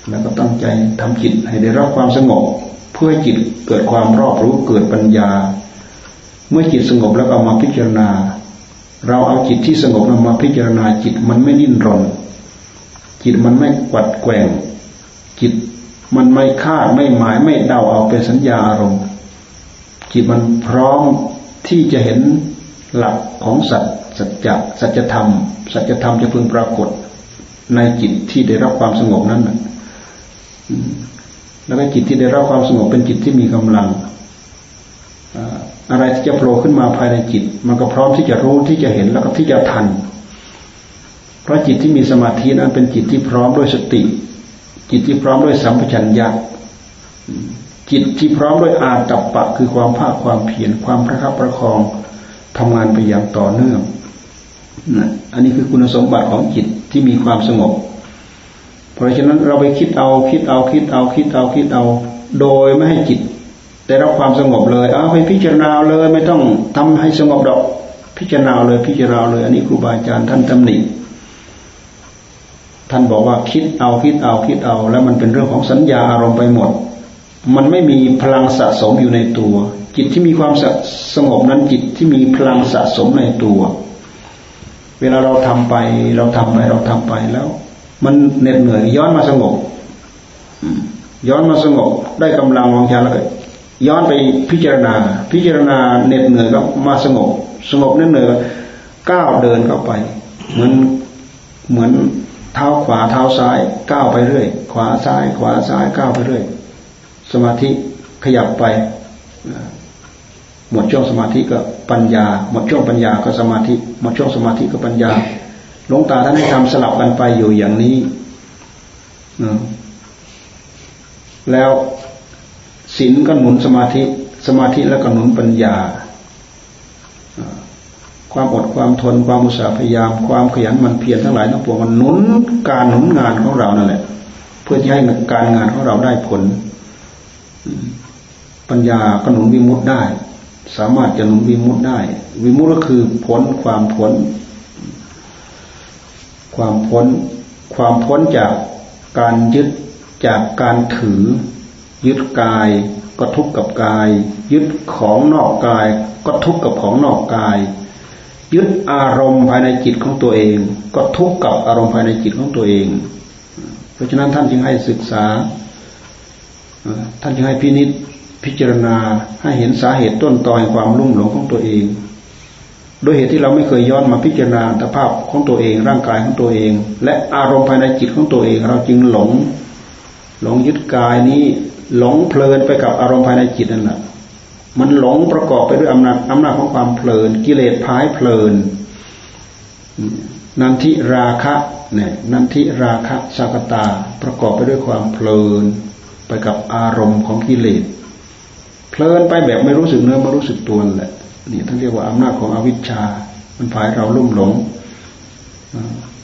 แล้วก็ตั้งใจทำจิตให้ได้รับความสงบ เพื่อจิตเกิดความรอบรู้เกิดปัญญา เมื่อจิตสงบแล้วเอามาพิจารณา เราเอาจิตที่สงบนำมาพิจารณาจิตมันไม่ดิ้นรน จิตมันไม่กวัดแกว่ง จิตมันไม่คาดไม่หมายไม่เดาเอาเป็นสัญญาอารมณ์จิตมันพร้อมที่จะเห็นหลักของสัจ สัจจะสัจธรรม สัจธรรมจะพึงปรากฏในจิตที่ได้รับความสงบนั้นแล้วก็จิตที่ได้รับความสงบเป็นจิตที่มีกำลัง อะไรที่จะโผล่ขึ้นมาภายในจิต มันก็พร้อมที่จะรู้ที่จะเห็นแล้วก็ที่จะทัน เพราะจิตที่มีสมาธินั้นเป็นจิตที่พร้อมด้วยสติ จิตที่พร้อมด้วยสัมปชัญญะจิตที่พร้อมด้วยอาตัปปะ คือความภาคความเพียรความประคับประคองทำงานไปอย่างต่อเนื่อง อันนี้คือคุณสมบัติของจิตที่มีความสงบ เพราะฉะนั้นเราไปคิดเอาคิดเอาคิดเอาคิดเอาคิดเอา โดยไม่ให้จิตได้รับความสงบเลยเอาไปพิจารณาเลยไม่ต้องทำให้สงบดอก พิจารณาเลยพิจารณาเลย อันนี้ครูบาอาจารย์ท่านตำหนิท่านบอกว่าคิดเอาคิดเอาคิดเอา แล้วมันเป็นเรื่องของสัญญาอารมณ์ไปหมด มันไม่มีพลังสะสมอยู่ในตัว จิตที่มีความสงบนั้นจิตที่มีพลังสะสมในตัว เวลาเราทำไป เราทำไป เราทำไปแล้ว มันเหน็ดเหนื่อยย้อนมาสงบย้อนมาสงบได้กำลังวังชาแล้วก็ย้อนไปพิจารณา พิจารณาเหน็ดเหนื่อยก็มาสงบ สงบเหน็ดเหนื่อยก้าวเดินเข้าไป เหมือนเหมือนเท้าขวาเท้าซ้ายก้าวไปเรื่อย ขวาซ้าย ขวาซ้ายก้าวไปเรื่อย สมาธิขยับไป หมดช่วงสมาธิก็ปัญญา หมดช่วงปัญญาก็สมาธิ หมดช่วงสมาธิก็ปัญญาหลวงตาท่านให้ทำสลับกันไปอยู่อย่างนี้แล้วศีลก็หนุนสมาธิ สมาธิแล้วก็หนุนปัญญา ความอดความทนความอุตสาห์พยายาม ความขยันมันเพียรทั้งหลายทั้งปวงมันหนุนการหนุนงานของเรานั่นแหละ เพื่อที่ให้การงานของเราได้ผล ปัญญาก็หนุนวิมุตได้ สามารถจะหนุนวิมุตได้ วิมุตก็คือพ้นความพ้น ความพ้น ความพ้นจากการยึดจากการถือ ยึดกายก็ทุกข์กับกาย ยึดของนอกกาย ก็ทุกข์กับของนอกกาย ยึดอารมณ์ภายในจิตของตัวเอง ก็ทุกข์กับอารมณ์ภายในจิตของตัวเอง เพราะฉะนั้นท่านจึงให้ศึกษาท่านจึงให้พินิษ พิจารณาให้เห็นสาเหตุต้นตอแห่งความลุ่มหลงของตัวเองโดยเหตุที่เราไม่เคยย้อนมาพิจารณาสภาพของตัวเอง ร่างกายของตัวเอง และอารมณ์ภายในจิตของตัวเอง เราจึงหลง หลงยึดกายนี้หลงเพลินไปกับอารมณ์ภายในจิตนั่นแหละมันหลงประกอบไปด้วยอำนาจอำนาจของความเพลิน กิเลสพายเพลิน นันทิราคะเนี่ยนันทิราคะสากตาประกอบไปด้วยความเพลิน ไปกับอารมณ์ของกิเลส เพลินไปแบบไม่รู้สึกเนื้อไม่รู้สึกตัวแหละนี่ท่านเรียกว่าอำนาจของอวิชชา มันพายเราลุ่มหลง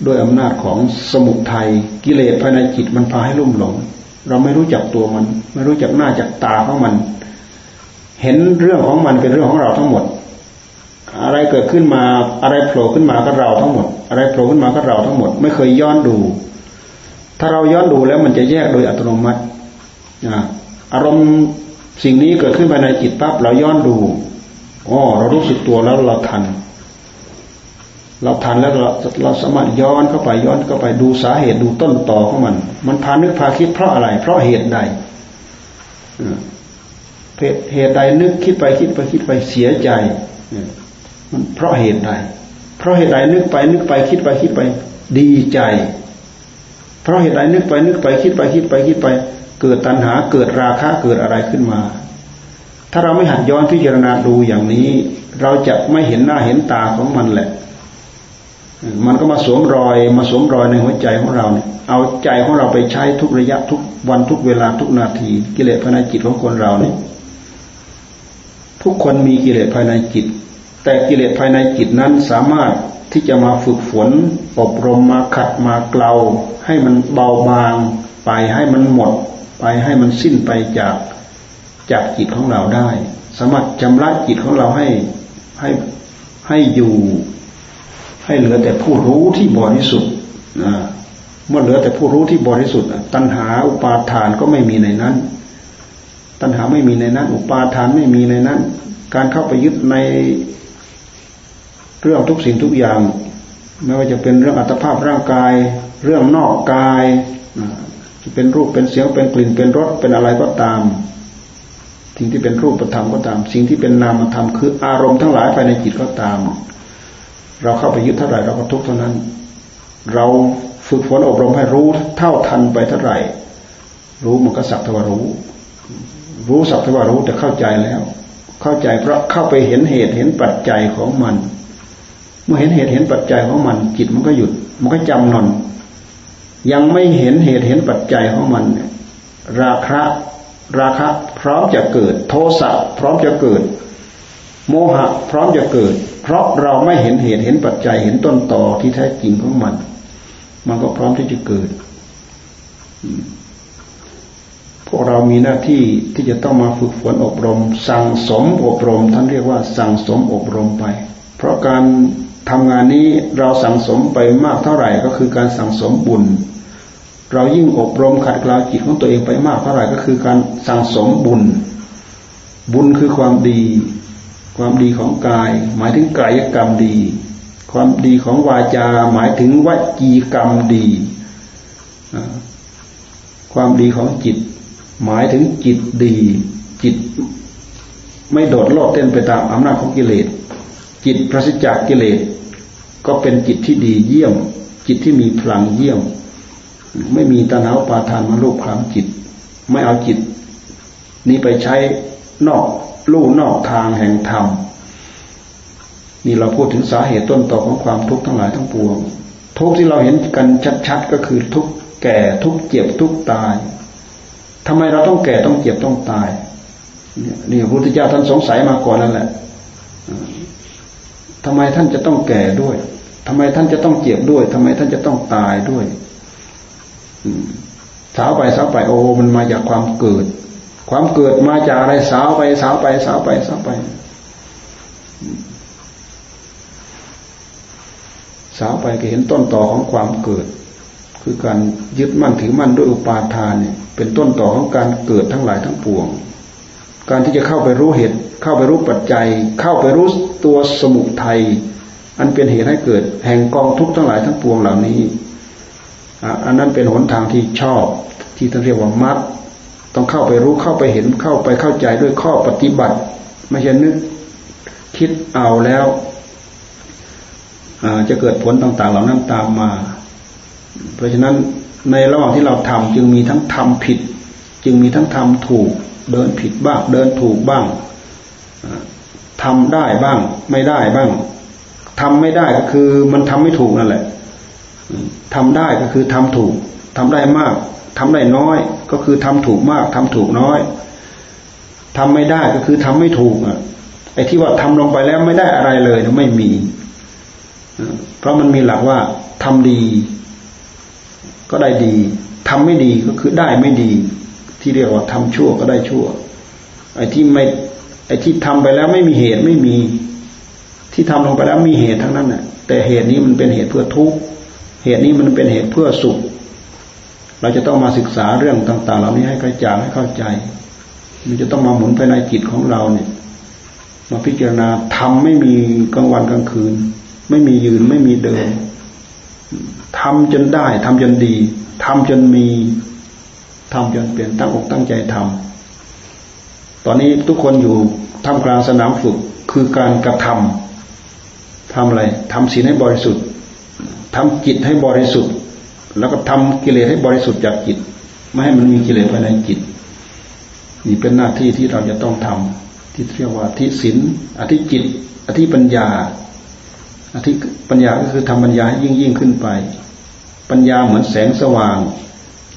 ด้วยอำนาจของสมุทัยกิเลสภายในจิตมันพาให้ลุ่มหลง เราไม่รู้จักตัวมัน ไม่รู้จักหน้าจักตาของมัน เห็นเรื่องของมันเป็นเรื่องของเราทั้งหมด อะไรเกิดขึ้นมาอะไรโผล่ขึ้นมาก็เราทั้งหมด อะไรโผล่ขึ้นมาก็เราทั้งหมด ไม่เคยย้อนดู ถ้าเราย้อนดูแล้วมันจะแยกโดยอัตโนมัติอารมณ์ สิ่งนี้เกิดขึ้นภายในจิตปั๊บเราย้อนดูอ๋อเรารู้สึกตัวแล้วเราทัน เราทันแล้วเราเราสามารถย้อนเข้าไปย้อนเข้าไปดูสาเหตุดูต้นต่อของมัน มันพานึกพาคิดเพราะอะไร เพราะเหตุใดเหตุใดนึกคิดไปคิดไปคิดไปเสียใจมันเพราะเหตุใด เพราะเหตุใดนึกไปนึกไปคิดไปคิดไป ดีใจ เพราะเหตุใดนึกไปนึกไปคิดไปคิดไปคิดไป เกิดตัณหาเกิดราคะเกิดอะไรขึ้นมา ถ้าเราไม่หัดย้อนพิจารณาดูอย่างนี้ เราจะไม่เห็นหน้าเห็นตาของมันแหละ มันก็มาสวมรอยมาสวมรอยในหัวใจของเราเนี่ยเอาใจของเราไปใช้ทุกระยะทุกวันทุกเวลาทุกนาที กิเลสภายในจิตของคนเราเนี่ยทุกคนมีกิเลสภายในจิต แต่กิเลสภายในจิตนั้นสามารถที่จะมาฝึกฝน อบรมมาขัดมาเกลาให้มันเบาบางไปให้มันหมด ไปให้มันสิ้นไปจากจากจิตของเราได้ สามารถชำระจิตของเราให้ให้ให้อยู่ ให้เหลือแต่ผู้รู้ที่บริสุทธิ์เมื่อเหลือแต่ผู้รู้ที่บริสุทธิ์ตัณหาอุปาทานก็ไม่มีในนั้น ตัณหาไม่มีในนั้น อุปาทานไม่มีในนั้น การเข้าไปยึดในเรื่องทุกสิ่งทุกอย่าง ไม่ว่าจะเป็นเรื่องอัตภาพร่างกาย เรื่องนอกกาย จะเป็นรูปเป็นเสียงเป็นกลิ่นเป็นรสเป็นอะไรก็ตาม สิ่งที่เป็นรูปธรรมก็ตาม สิ่งที่เป็นนามธรรมคืออารมณ์ทั้งหลายภายในจิตก็ตาม เราเข้าไปยึดเท่าไหร่เราก็ทุกเท่านั้น เราฝึกฝนอบรมให้รู้เท่าทันไปเท่าไหร่ รู้มันก็สักทวารู้ รู้สักทวารู้แต่เข้าใจแล้ว เข้าใจเพราะเข้าไปเห็นเหตุเห็นปัจจัยของมัน เมื่อเห็นเหตุเห็นปัจจัยของมัน จิตมันก็หยุด มันก็จำนน ยังไม่เห็นเหตุเห็นปัจจัยของมัน ราคะราคะพร้อมจะเกิด โทสะพร้อมจะเกิด โมหะพร้อมจะเกิด เพราะเราไม่เห็นเหตุเห็นปัจจัยเห็นต้นต่อที่แท้จริงของมัน มันก็พร้อมที่จะเกิดพวกเรามีหน้าที่ที่จะต้องมาฝึกฝนอบรม สั่งสมอบรม ท่านเรียกว่าสั่งสมอบรมไป เพราะการ ทำงานนี้เราสั่งสมไปมากเท่าไหร่ก็คือการสั่งสมบุญ เรายิ่งอบรมขัดเกลาจิตของตัวเองไปมากเท่าไหร่ก็คือการสั่งสมบุญ บุญคือความดี ความดีของกาย หมายถึงกายกรรมดี ความดีของวาจา หมายถึงวจีกรรมดี ความดีของจิต หมายถึงจิตดี จิตไม่โดดโลดเต้นไปตามอำนาจของกิเลสจิตประสิทธิจากกิเลส ก็เป็นจิตที่ดีเยี่ยม จิตที่มีพลังเยี่ยม ไม่มีตัณหาปาทานมาลูกคลำจิต ไม่เอาจิต นี้ไปใช้นอกลู่นอกทางแห่งธรรมนี่เราพูดถึงสาเหตุต้นต่อของความทุกข์ทั้งหลายทั้งปวง ทุกที่เราเห็นกันชัดๆก็คือทุกแก่ทุกเจ็บทุกตายทำไมเราต้องแก่ต้องเจ็บต้องตายนี่พระพุทธเจ้าท่านสงสัยมาก่อนนั่นแหละ ทำไมท่านจะต้องแก่ด้วยทำไมท่านจะต้องเจ็บด้วยทำไมท่านจะต้องตายด้วยสาวไปสาวไปโอ้มันมาจากความเกิด ความเกิดมาจากอะไรสาวไปสาวไปสาวไปสาวไปสาวไปก็เห็นต้นต่อของความเกิด คือการยึดมั่นถือมั่นด้วยอุปาทานเนี่ย เป็นต้นต่อของการเกิดทั้งหลายทั้งปวง การที่จะเข้าไปรู้เหตุ เข้าไปรู้ปัจจัย เข้าไปรู้ตัวสมุทัยอันเป็นเหตุให้เกิด แห่งกองทุกข์ทั้งหลายทั้งปวงเหล่านี้อันนั้นเป็นหนทางที่ชอบ ที่ท่านเรียกว่ามัดต้องเข้าไปรู้เข้าไปเห็นเข้าไปเข้าใจด้วยข้อปฏิบัติ ไม่ใช่นึกคิดเอาแล้วจะเกิดผลต่างๆเหล่านั้นตามมา เพราะฉะนั้นในระหว่างที่เราทำจึงมีทั้งทำผิด จึงมีทั้งทำถูกเดินผิดบ้าง เดินถูกบ้างทำได้บ้าง ไม่ได้บ้างทำไม่ได้ก็คือมันทำไม่ถูกนั่นแหละทำได้ก็คือทำถูกทำได้มากทำได้น้อย ก็คือทำถูกมากทำถูกน้อยทำไม่ได้ก็คือทำไม่ถูกอะไอ้ที่ว่าทำลงไปแล้วไม่ได้อะไรเลยนะไม่มี เพราะมันมีหลักว่าทำดี ก็ได้ดีทำไม่ดีก็คือได้ไม่ดี ที่เรียกว่าทำชั่วก็ได้ชั่ว ไอ้ที่ไม่ไอ้ที่ทำไปแล้วไม่มีเหตุไม่มี ที่ทำลงไปแล้วมีเหตุทั้งนั้นน่ะแต่เหตุนี้มันเป็นเหตุเพื่อทุกข์เหตุนี้มันเป็นเหตุเพื่อสุข เราจะต้องมาศึกษาเรื่องต่าง ๆ เหล่านี้ให้กระจ่างให้เข้าใจ มันจะต้องมาหมุนภายในจิตของเราเนี่ย มาพิจารณาทำไม่มีกลางวันกลางคืน ไม่มียืนไม่มีเดินทำจนได้ทำจนดีทำจนมี ทำจนเปลี่ยนตั้งอกตั้งใจทำตอนนี้ทุกคนอยู่ทำกลางสนามฝึกคือการกระทำทำอะไรทำศีลให้บริสุทธิ์ทำจิตให้บริสุทธิ์ แล้วก็ทำกิเลสให้บริสุทธิ์จากจิต ไม่ให้มันมีกิเลสภายในจิต นี่เป็นหน้าที่ที่เราจะต้องทำที่เรียกว่าทิศีลอธิจิต อธิปัญญา อธิปัญญาก็คือทำปัญญาให้ยิ่งยิ่งขึ้นไป ปัญญาเหมือนแสงสว่าง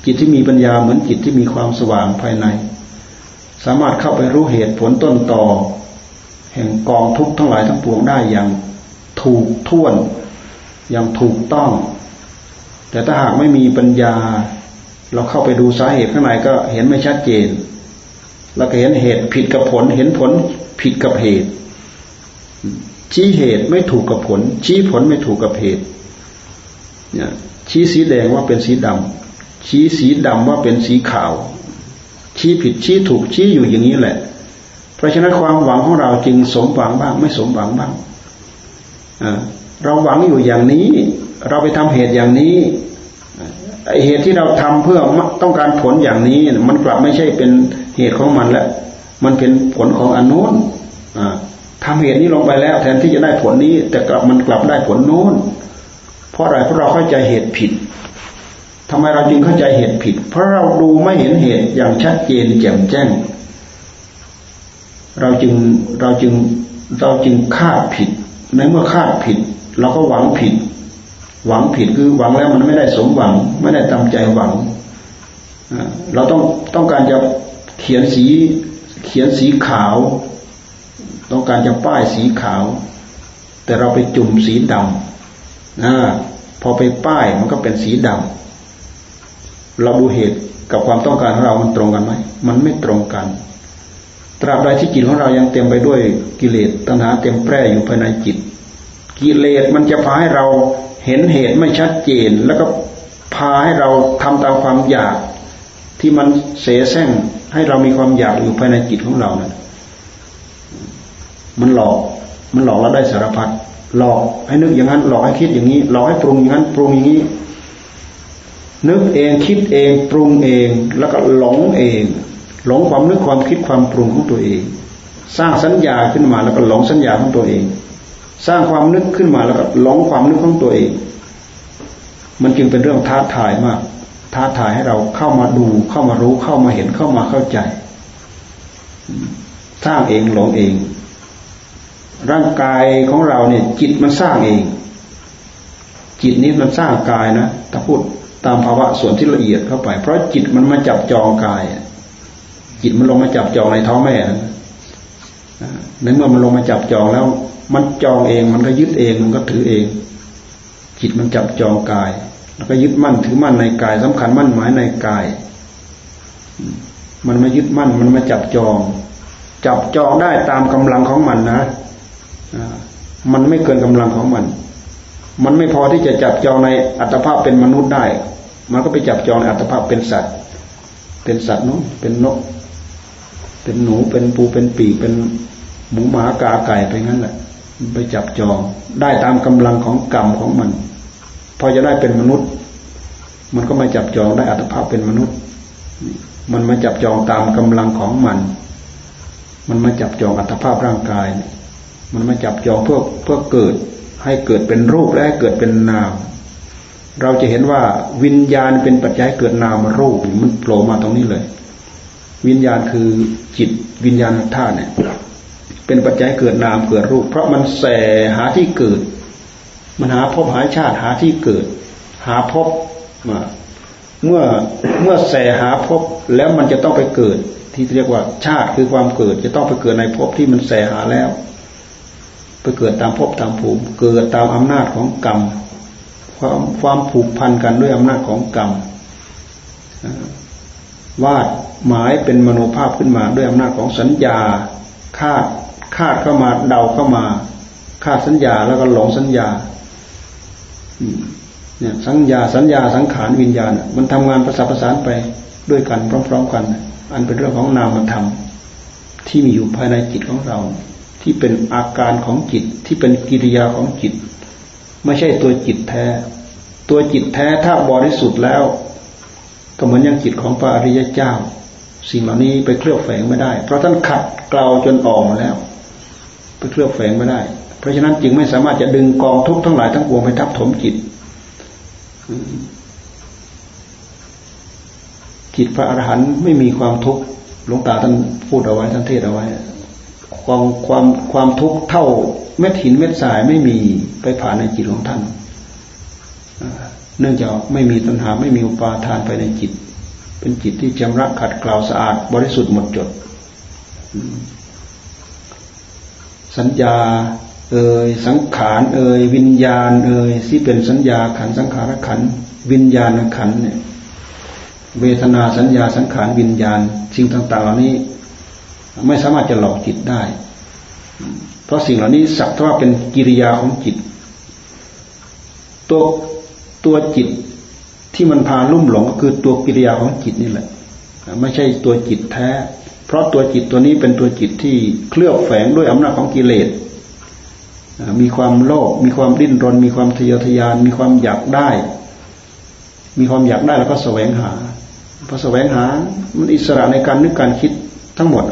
จิตที่มีปัญญาเหมือนจิตที่มีความสว่างภายใน สามารถเข้าไปรู้เหตุผลต้นต่อ แห่งกองทุกข์ทั้งหลายทั้งปวงได้อย่างถูกท่วน อย่างถูกต้อง แต่ถ้าหากไม่มีปัญญา เราเข้าไปดูสาเหตุข้างในก็เห็นไม่ชัดเจนเราก็เห็นเหตุผิดกับผล เห็นผลผิดกับเหตุ ชี้เหตุไม่ถูกกับผล ชี้ผลไม่ถูกกับเหตุเนี่ยชี้สีแดงว่าเป็นสีดำ ชี้สีดำว่าเป็นสีขาว ชี้ผิดชี้ถูกชี้อยู่อย่างนี้แหละ เพราะฉะนั้นความหวังของเราจึงสมหวังบ้าง ไม่สมหวังบ้างเราหวังอยู่อย่างนี้ เราไปทำเหตุอย่างนี้ไอเหตุที่เราทำเพื่อต้องการผลอย่างนี้ มันกลับไม่ใช่เป็นเหตุของมันแล้วมันเป็นผลของอนุนทำเหตุนี้ลงไปแล้ว แทนที่จะได้ผลนี้ แต่กลับมันกลับได้ผลโน้นเพราะอะไรเพราะเราเข้าใจเหตุผิด ทำไมเราจึงเข้าใจเหตุผิด เพราะเราดูไม่เห็นเหตุอย่างชัดเจนแจ่มแจ้ง เราจึงเราจึงเราจึงคาดผิด ในเมื่อคาดผิด เราก็หวังผิด หวังผิดคือหวังแล้วมันไม่ได้สมหวัง ไม่ได้ตามใจหวังเราต้องต้องการจะเขียนสีเขียนสีขาว ต้องการจะป้ายสีขาว แต่เราไปจุ่มสีดำนะพอไปป้ายมันก็เป็นสีดำ เราดูเหตุกับความต้องการของเรา มันตรงกันไหม มันไม่ตรงกัน ตราบใดที่จิตของเรายังเต็มไปด้วยกิเลสตัณหาเต็มแปร่อยู่ภายในจิต กิเลสมันจะพาให้เราเห็นเหตุไม่ชัดเจน แล้วก็พาให้เราทำตามความอยาก ที่มันเสแสร้งให้เรามีความอยากอยู่ภายในจิตของเรานะ่ะมันหลอก มันหลอกเราได้สารพัด หลอกให้นึกอย่างนั้น หลอกให้คิดอย่างนี้ หลอกให้ปรุงอย่างนั้น ปรุงอย่างนี้ นึกเองคิดเองปรุงเอง แล้วก็หลงเอง หลงความนึกความคิดความปรุงของตัวเอง สร้างสัญญาขึ้นมาแล้วก็หลงสัญญาของตัวเอง สร้างความนึกขึ้นมาแล้วก็หลงความนึกของตัวเอง มันจึงเป็นเรื่องท้าทายมาก ท้าทายให้เราเข้ามาดูเข้ามารู้เข้ามาเห็นเข้ามาเข้าใจ สร้างเองหลงเอง ร่างกายของเราเนี่ย จิตมันสร้างเอง จิตนี้มันสร้างกายนะถ้าพูด ตามภาวะส่วนที่ละเอียดเข้าไป เพราะจิตมันมาจับจองกาย จิตมันลงมาจับจองในท้องแม่ในเมื่อมันลงมาจับจองแล้ว มันจองเองมันก็ยึดเองมันก็ถือเอง จิตมันจับจองกาย แล้วก็ยึดมั่นถือมั่นในกายสำคัญมั่นหมายในกาย มันมายึดมั่นมันมาจับจอง จับจองได้ตามกำลังของมันนะมันไม่เกินกำลังของมัน มันไม่พอที่จะจับจองในอัตภาพเป็นมนุษย์ได้ มันก็ไปจับจองในอัตภาพเป็นสัตว์ เป็นสัตว์นู้เป็นนก เป็นหนูเป็นปูเป็นปีเป็นหมูหมากาไก่ไปงั้นแหละไปจับจองได้ตามกำลังของกรรมของมัน พอจะได้เป็นมนุษย์ มันก็มาจับจองได้อัตภาพเป็นมนุษย์ มันมาจับจองตามกำลังของมัน มันมาจับจองอัตภาพร่างกาย มันมาจับจองเพื่อเพื่อเกิด ให้เกิดเป็นรูปและให้เกิดเป็นนาม เราจะเห็นว่าวิญญาณเป็นปัจจัยเกิดนามรูปมันโผล่มาตรงนี้เลย วิญญาณคือจิตวิญญาณธาตุเนี่ยเป็นปัจจัยเกิดนามเกิดรูป เพราะมันแสหาที่เกิด มันหาพบหาชาติหาที่เกิด หาพบมาเมื่อเมื่อแสหาพบแล้วมันจะต้องไปเกิด ที่เรียกว่าชาติคือความเกิด จะต้องไปเกิดในภพที่มันแสหาแล้ว ไปเกิดตามภพตามภูมิ เกิดตามอำนาจของกรรม ความความผูกพันกันด้วยอำนาจของกรรมวาดหมายเป็นมโนภาพขึ้นมาด้วยอำนาจของสัญญาคาดคาดเข้ามาเดาเข้ามาคาดสัญญาแล้วก็หลงสัญญาเนี่ยสัญญาสัญญาสังขารวิญญาณ มันทำงานประสานประสานไปด้วยกันพร้อม ๆ กัน อันเป็นเรื่องของนามธรรมที่มีอยู่ภายในจิตของเรา ที่เป็นอาการของจิตที่เป็นกิริยาของจิต ไม่ใช่ตัวจิตแท้ ตัวจิตแท้ถ้าบริสุทธิ์แล้ว ก็เหมือนอย่างจิตของพระอริยเจ้า สิ่งเหล่านี้ไปเคลือบแฝงไม่ได้ เพราะท่านขัดเกลาจนออกมาแล้ว ไปเคลือบแฝงไม่ได้ เพราะฉะนั้นจึงไม่สามารถจะดึงกองทุกข์ทั้งหลายทั้งปวงไปทับถมจิตจิตพระอรหันต์ไม่มีความทุกข์หลวงตาท่านพูดเอาไว้ท่านเทศเอาไว้ ความความความทุกข์เท่าเม็ดหินเม็ดทรายไม่มีไปผ่านในจิตของท่านเนื่องจากไม่มีตัณหาไม่มีอุปาทานไปในจิต เป็นจิตที่จำระขัดเกลาสะอาด บริสุทธิ์หมดจด สัญญา เอ่ยสังขารเอ่ยวิญญาณ เอ่ยที่เป็นสัญญาขันสังขารขันวิญญาณขันเนี่ยเวทนาสัญญาสังขารวิญญาณสิ่งต่างๆเหล่านี้ ไม่สามารถจะหลอกจิตได้ เพราะสิ่งเหล่านี้สักว่าเป็นกิริยาของจิต ตัวตัวจิตที่มันพาลุ่มหลงก็คือตัวกิริยาของจิตนี่แหละ ไม่ใช่ตัวจิตแท้ เพราะตัวจิตตัวนี้เป็นตัวจิตที่เคลือบแฝงด้วยอำนาจของกิเลสมีความโลภมีความดิ้นรน มีความทะเยอทะยาน มีความอยากได้ มีความอยากได้แล้วก็แสวงหาพอแสวงหา มันอิสระในการนึกการคิดทั้งหมด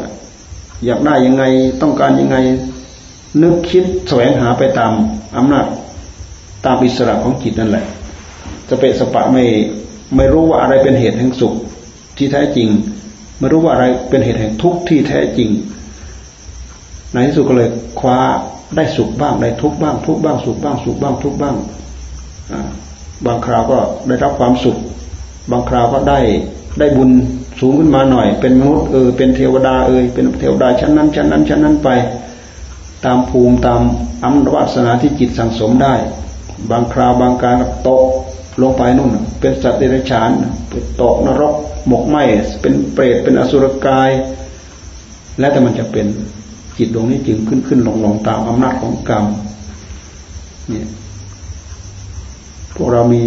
อยากได้ยังไงต้องการยังไง นึกคิดแสวงหาไปตามอำนาจตามอิสระของจิตนั่นแหละจะเปะสปะไม่ไม่รู้ว่าอะไรเป็นเหตุแห่งสุขที่แท้จริง ไม่รู้ว่าอะไรเป็นเหตุแห่งทุกข์ที่แท้จริง ในที่สุดก็เลยคว้าได้สุขบ้างได้ทุกข์บ้าง ทุกข์บ้างสุขบ้างสุขบ้างทุกข์บ้างบางคราวก็ได้รับความสุข บางคราวก็ได้ได้บุญ สูงขึ้นมาหน่อย เป็นมนุษย์เออเป็นเทวดาเอยเป็นเทวดาชั้นนั้นชั้นนั้นชั้นนั้นไป ตามภูมิตามอำนาจวาสนาที่จิตสังสมได้ บางคราวบางการตกลงไปนู่น เป็นสัตว์เดรัจฉานตกนรกหมกไหมเป็นเปรตเป็นอสุรกาย และแต่มันจะเป็นจิตดวงนี้จึงขึ้นขึ้นลงลงตามอำนาจของกรรมเนี่ยพวกเรามี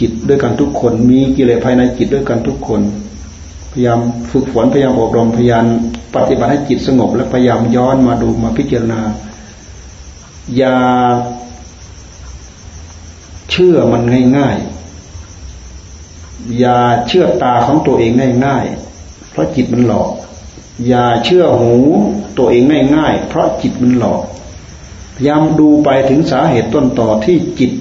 จิตด้วยกันทุกคน มีกิเลสภายในจิตด้วยกันทุกคน พยายามฝึกฝนพยายามอบรมพยายามปฏิบัติให้จิตสงบ และพยายามย้อนมาดูมาพิจารณา อย่าเชื่อมันง่ายๆ อย่าเชื่อตาของตัวเองง่ายๆ เพราะจิตมันหลอก อย่าเชื่อหูตัวเองง่ายๆ เพราะจิตมันหลอกพยายามดูไปถึงสาเหตุต้นต่อที่จิต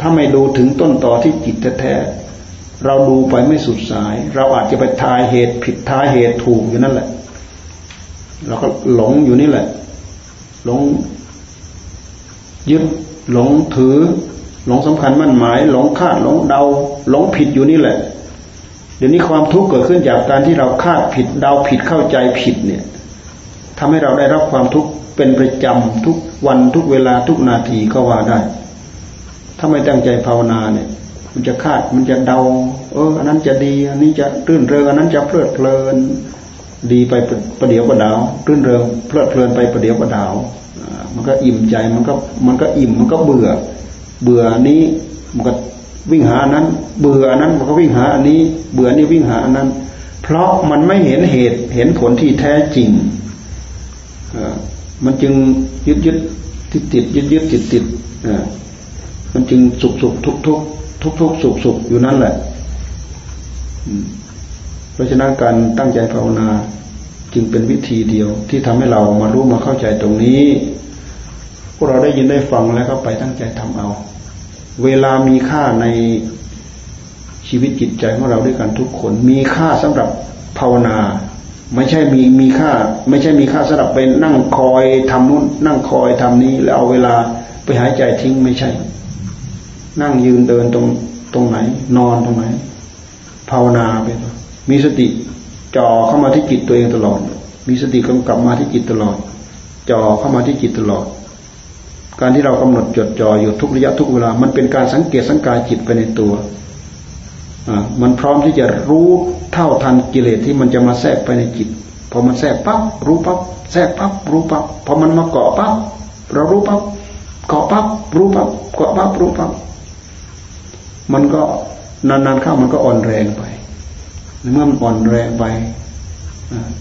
ถ้าไม่ดูถึงต้นต่อที่จิตแท้ๆเราดูไปไม่สุดสาย เราอาจจะไปทายเหตุผิดทายเหตุถูกอยู่นั่นแหละ เราก็หลงอยู่นี่แหละ หลงยึดหลงถือ หลงสำคัญมั่นหมาย หลงคาดหลงเดา หลงผิดอยู่นี่แหละ เดี๋ยวนี้ความทุกข์เกิดขึ้นจากการที่เราคาดผิดเดาผิดเข้าใจผิดเนี่ยทำให้เราได้รับความทุกข์เป็นประจำทุกวันทุกเวลาทุกนาทีก็ว่าได้ ถ้าไม่ตั้งใจภาวนาเนี่ย มันจะคาดมันจะเดา เอออันนั้นจะดี อันนี้จะรื่นเริงอันนั้นจะเพลิดเพลิน ดีไปประเดี๋ยวประดาวรื่นเริงเพลิดเพลินไปประเดี๋ยวประดาวมันก็อิ่มใจมันก็มันก็อิ่มมันก็เบื่อ เบื่อนี้มันก็วิ่งหานั้น เบื่อนั้นมันก็วิ่งหาอันนี้ เบื่อนี้วิ่งหาอันนั้น เพราะมันไม่เห็นเหตุเห็นผลที่แท้จริงมันจึงยึดยึดติดติดยึดยึดติดติด มันจึงสุขสุขทุกทุกทุกทุกสุขสุขอยู่นั่นแหละเพราะฉะนั้นการตั้งใจภาวนาจึงเป็นวิธีเดียว ที่ทำให้เรามารู้มาเข้าใจตรงนี้ พวกเราได้ยินได้ฟังแล้วก็ไปตั้งใจทำเอา เวลามีค่าในชีวิตจิตใจของเราด้วยกันทุกคน มีค่าสำหรับภาวนา ไม่ใช่มีมีค่า ไม่ใช่มีค่าสำหรับไปนั่งคอยทำนู้นนั่งคอยทำนี้ แล้วเอาเวลาไปหายใจทิ้งไม่ใช่ นั่งยืนเดินตรงตรงไหน นอนตรงไหน ภาวนาไปมีสติจ่อเข้ามาที่จิตตัวเองตลอด มีสติกำกับมาที่จิตตลอด จ่อเข้ามาที่จิตตลอด การที่เรากำหนดจดจ่ออยู่ทุกระยะทุกเวลา มันเป็นการสังเกตสังกายจิตไปในตัวมันพร้อมที่จะรู้เท่าทันกิเลสที่มันจะมาแทรกไปในจิต พอมันแทรกปั๊บรู้ปั๊บแทรกปั๊บรู้ปั๊บพอมันมาเกาะปั๊บเรารู้ปั๊บเกาะปั๊บรู้ปั๊บเกาะปั๊บรู้ปั๊บ มันก็นานๆเข้ามันก็อ่อนแรงไปเมื่อมันอ่อนแรงไป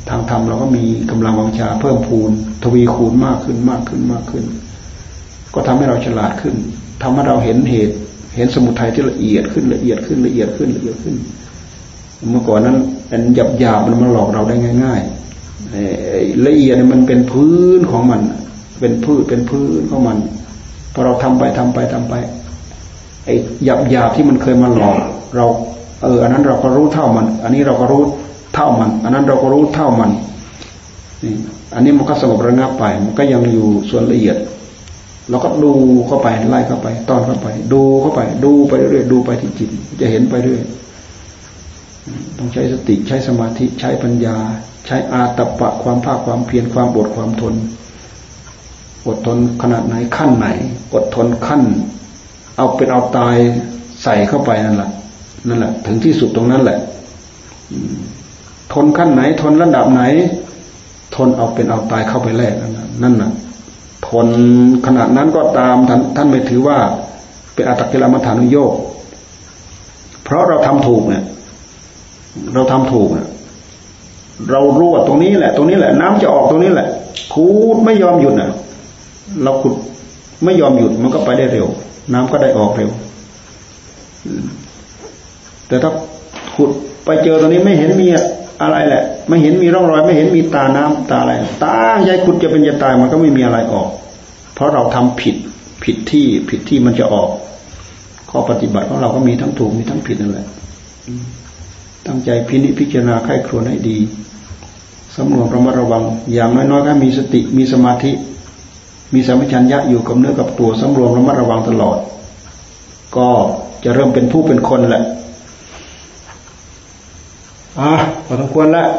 ทางธรรมเราก็มีกำลังวังชาเพิ่มพูน ทวีคูณมากขึ้นมากขึ้นมากขึ้น ก็ทำให้เราฉลาดขึ้นทำให้เราเห็นเหตุ เห็นสมุทัยที่ละเอียดขึ้นละเอียดขึ้นละเอียดขึ้นละเอียดขึ้น เมื่อก่อนนั้นอันหยาบหยาบมันมาหลอกเราได้ง่ายๆละเอียดมันเป็นพื้นของมัน เป็นพื้นเป็นพื้นของมันพอเราทำไปทำไปทำไป ไอ้หยาบหยาบที่มันเคยมาหลอก เรา เออ อันนั้นเราก็รู้เท่ามัน อันนี้เราก็รู้เท่ามัน อันนั้นเราก็รู้เท่ามันนี่อันนี้มันก็สงบระงับไป มันก็ยังอยู่ส่วนละเอียดเราก็ดูเข้าไปไล่เข้าไปต้อนเข้าไป ดูเข้าไป ดูไปเรื่อยดูไปที่จิตจะเห็นไปเรื่อยต้องใช้สติใช้สมาธิใช้ปัญญา ใช้อาตปะความภาคความเพียรความอดความทน อดทนขนาดไหนขั้นไหน อดทนขั้น เอาเป็นเอาตายใส่เข้าไปนั่นแหละนั่นแหละ ถึงที่สุดตรงนั้นแหละทนขั้นไหน ทนระดับไหน ทนเอาเป็นเอาตายเข้าไปแลกนั่นนั่นน่ะ ทนขนาดนั้นก็ตามท่านท่านไม่ถือว่า เป็นอัตกิลมัฐานุโยกเพราะเราทำถูกเนี่ย เราทำถูกเนี่ยเรารู้ว่าตรงนี้แหละ ตรงนี้แหละ น้ำจะออกตรงนี้แหละคูดไม่ยอมหยุดน่ะ เราขุดไม่ยอมหยุดมันก็ไปได้เร็ว น้ำก็ได้ออกเร็ว แต่ถ้าขุดไปเจอตรงนี้ไม่เห็นมีอะไรแหละ ไม่เห็นมีร่องรอย ไม่เห็นมีตาน้ำตาอะไรตาใหญ่ขุดจะเป็นจะตายมันก็ไม่มีอะไรออก เพราะเราทำผิดผิดที่ผิดที่มันจะออก ข้อปฏิบัติของเราก็มีทั้งถูกมีทั้งผิดนั่นแหละตั้งใจพินิจพิจารณาไข้ครวญให้ดีสำรวมระมัดระวัง อย่างน้อยๆก็มีสติมีสมาธิ มีสัมปชัญญะอยู่กับเนื้อกับตัวสำรวมระมัดระวังตลอด ก็จะเริ่มเป็นผู้เป็นคนแหละอะพอสมควรแล้ว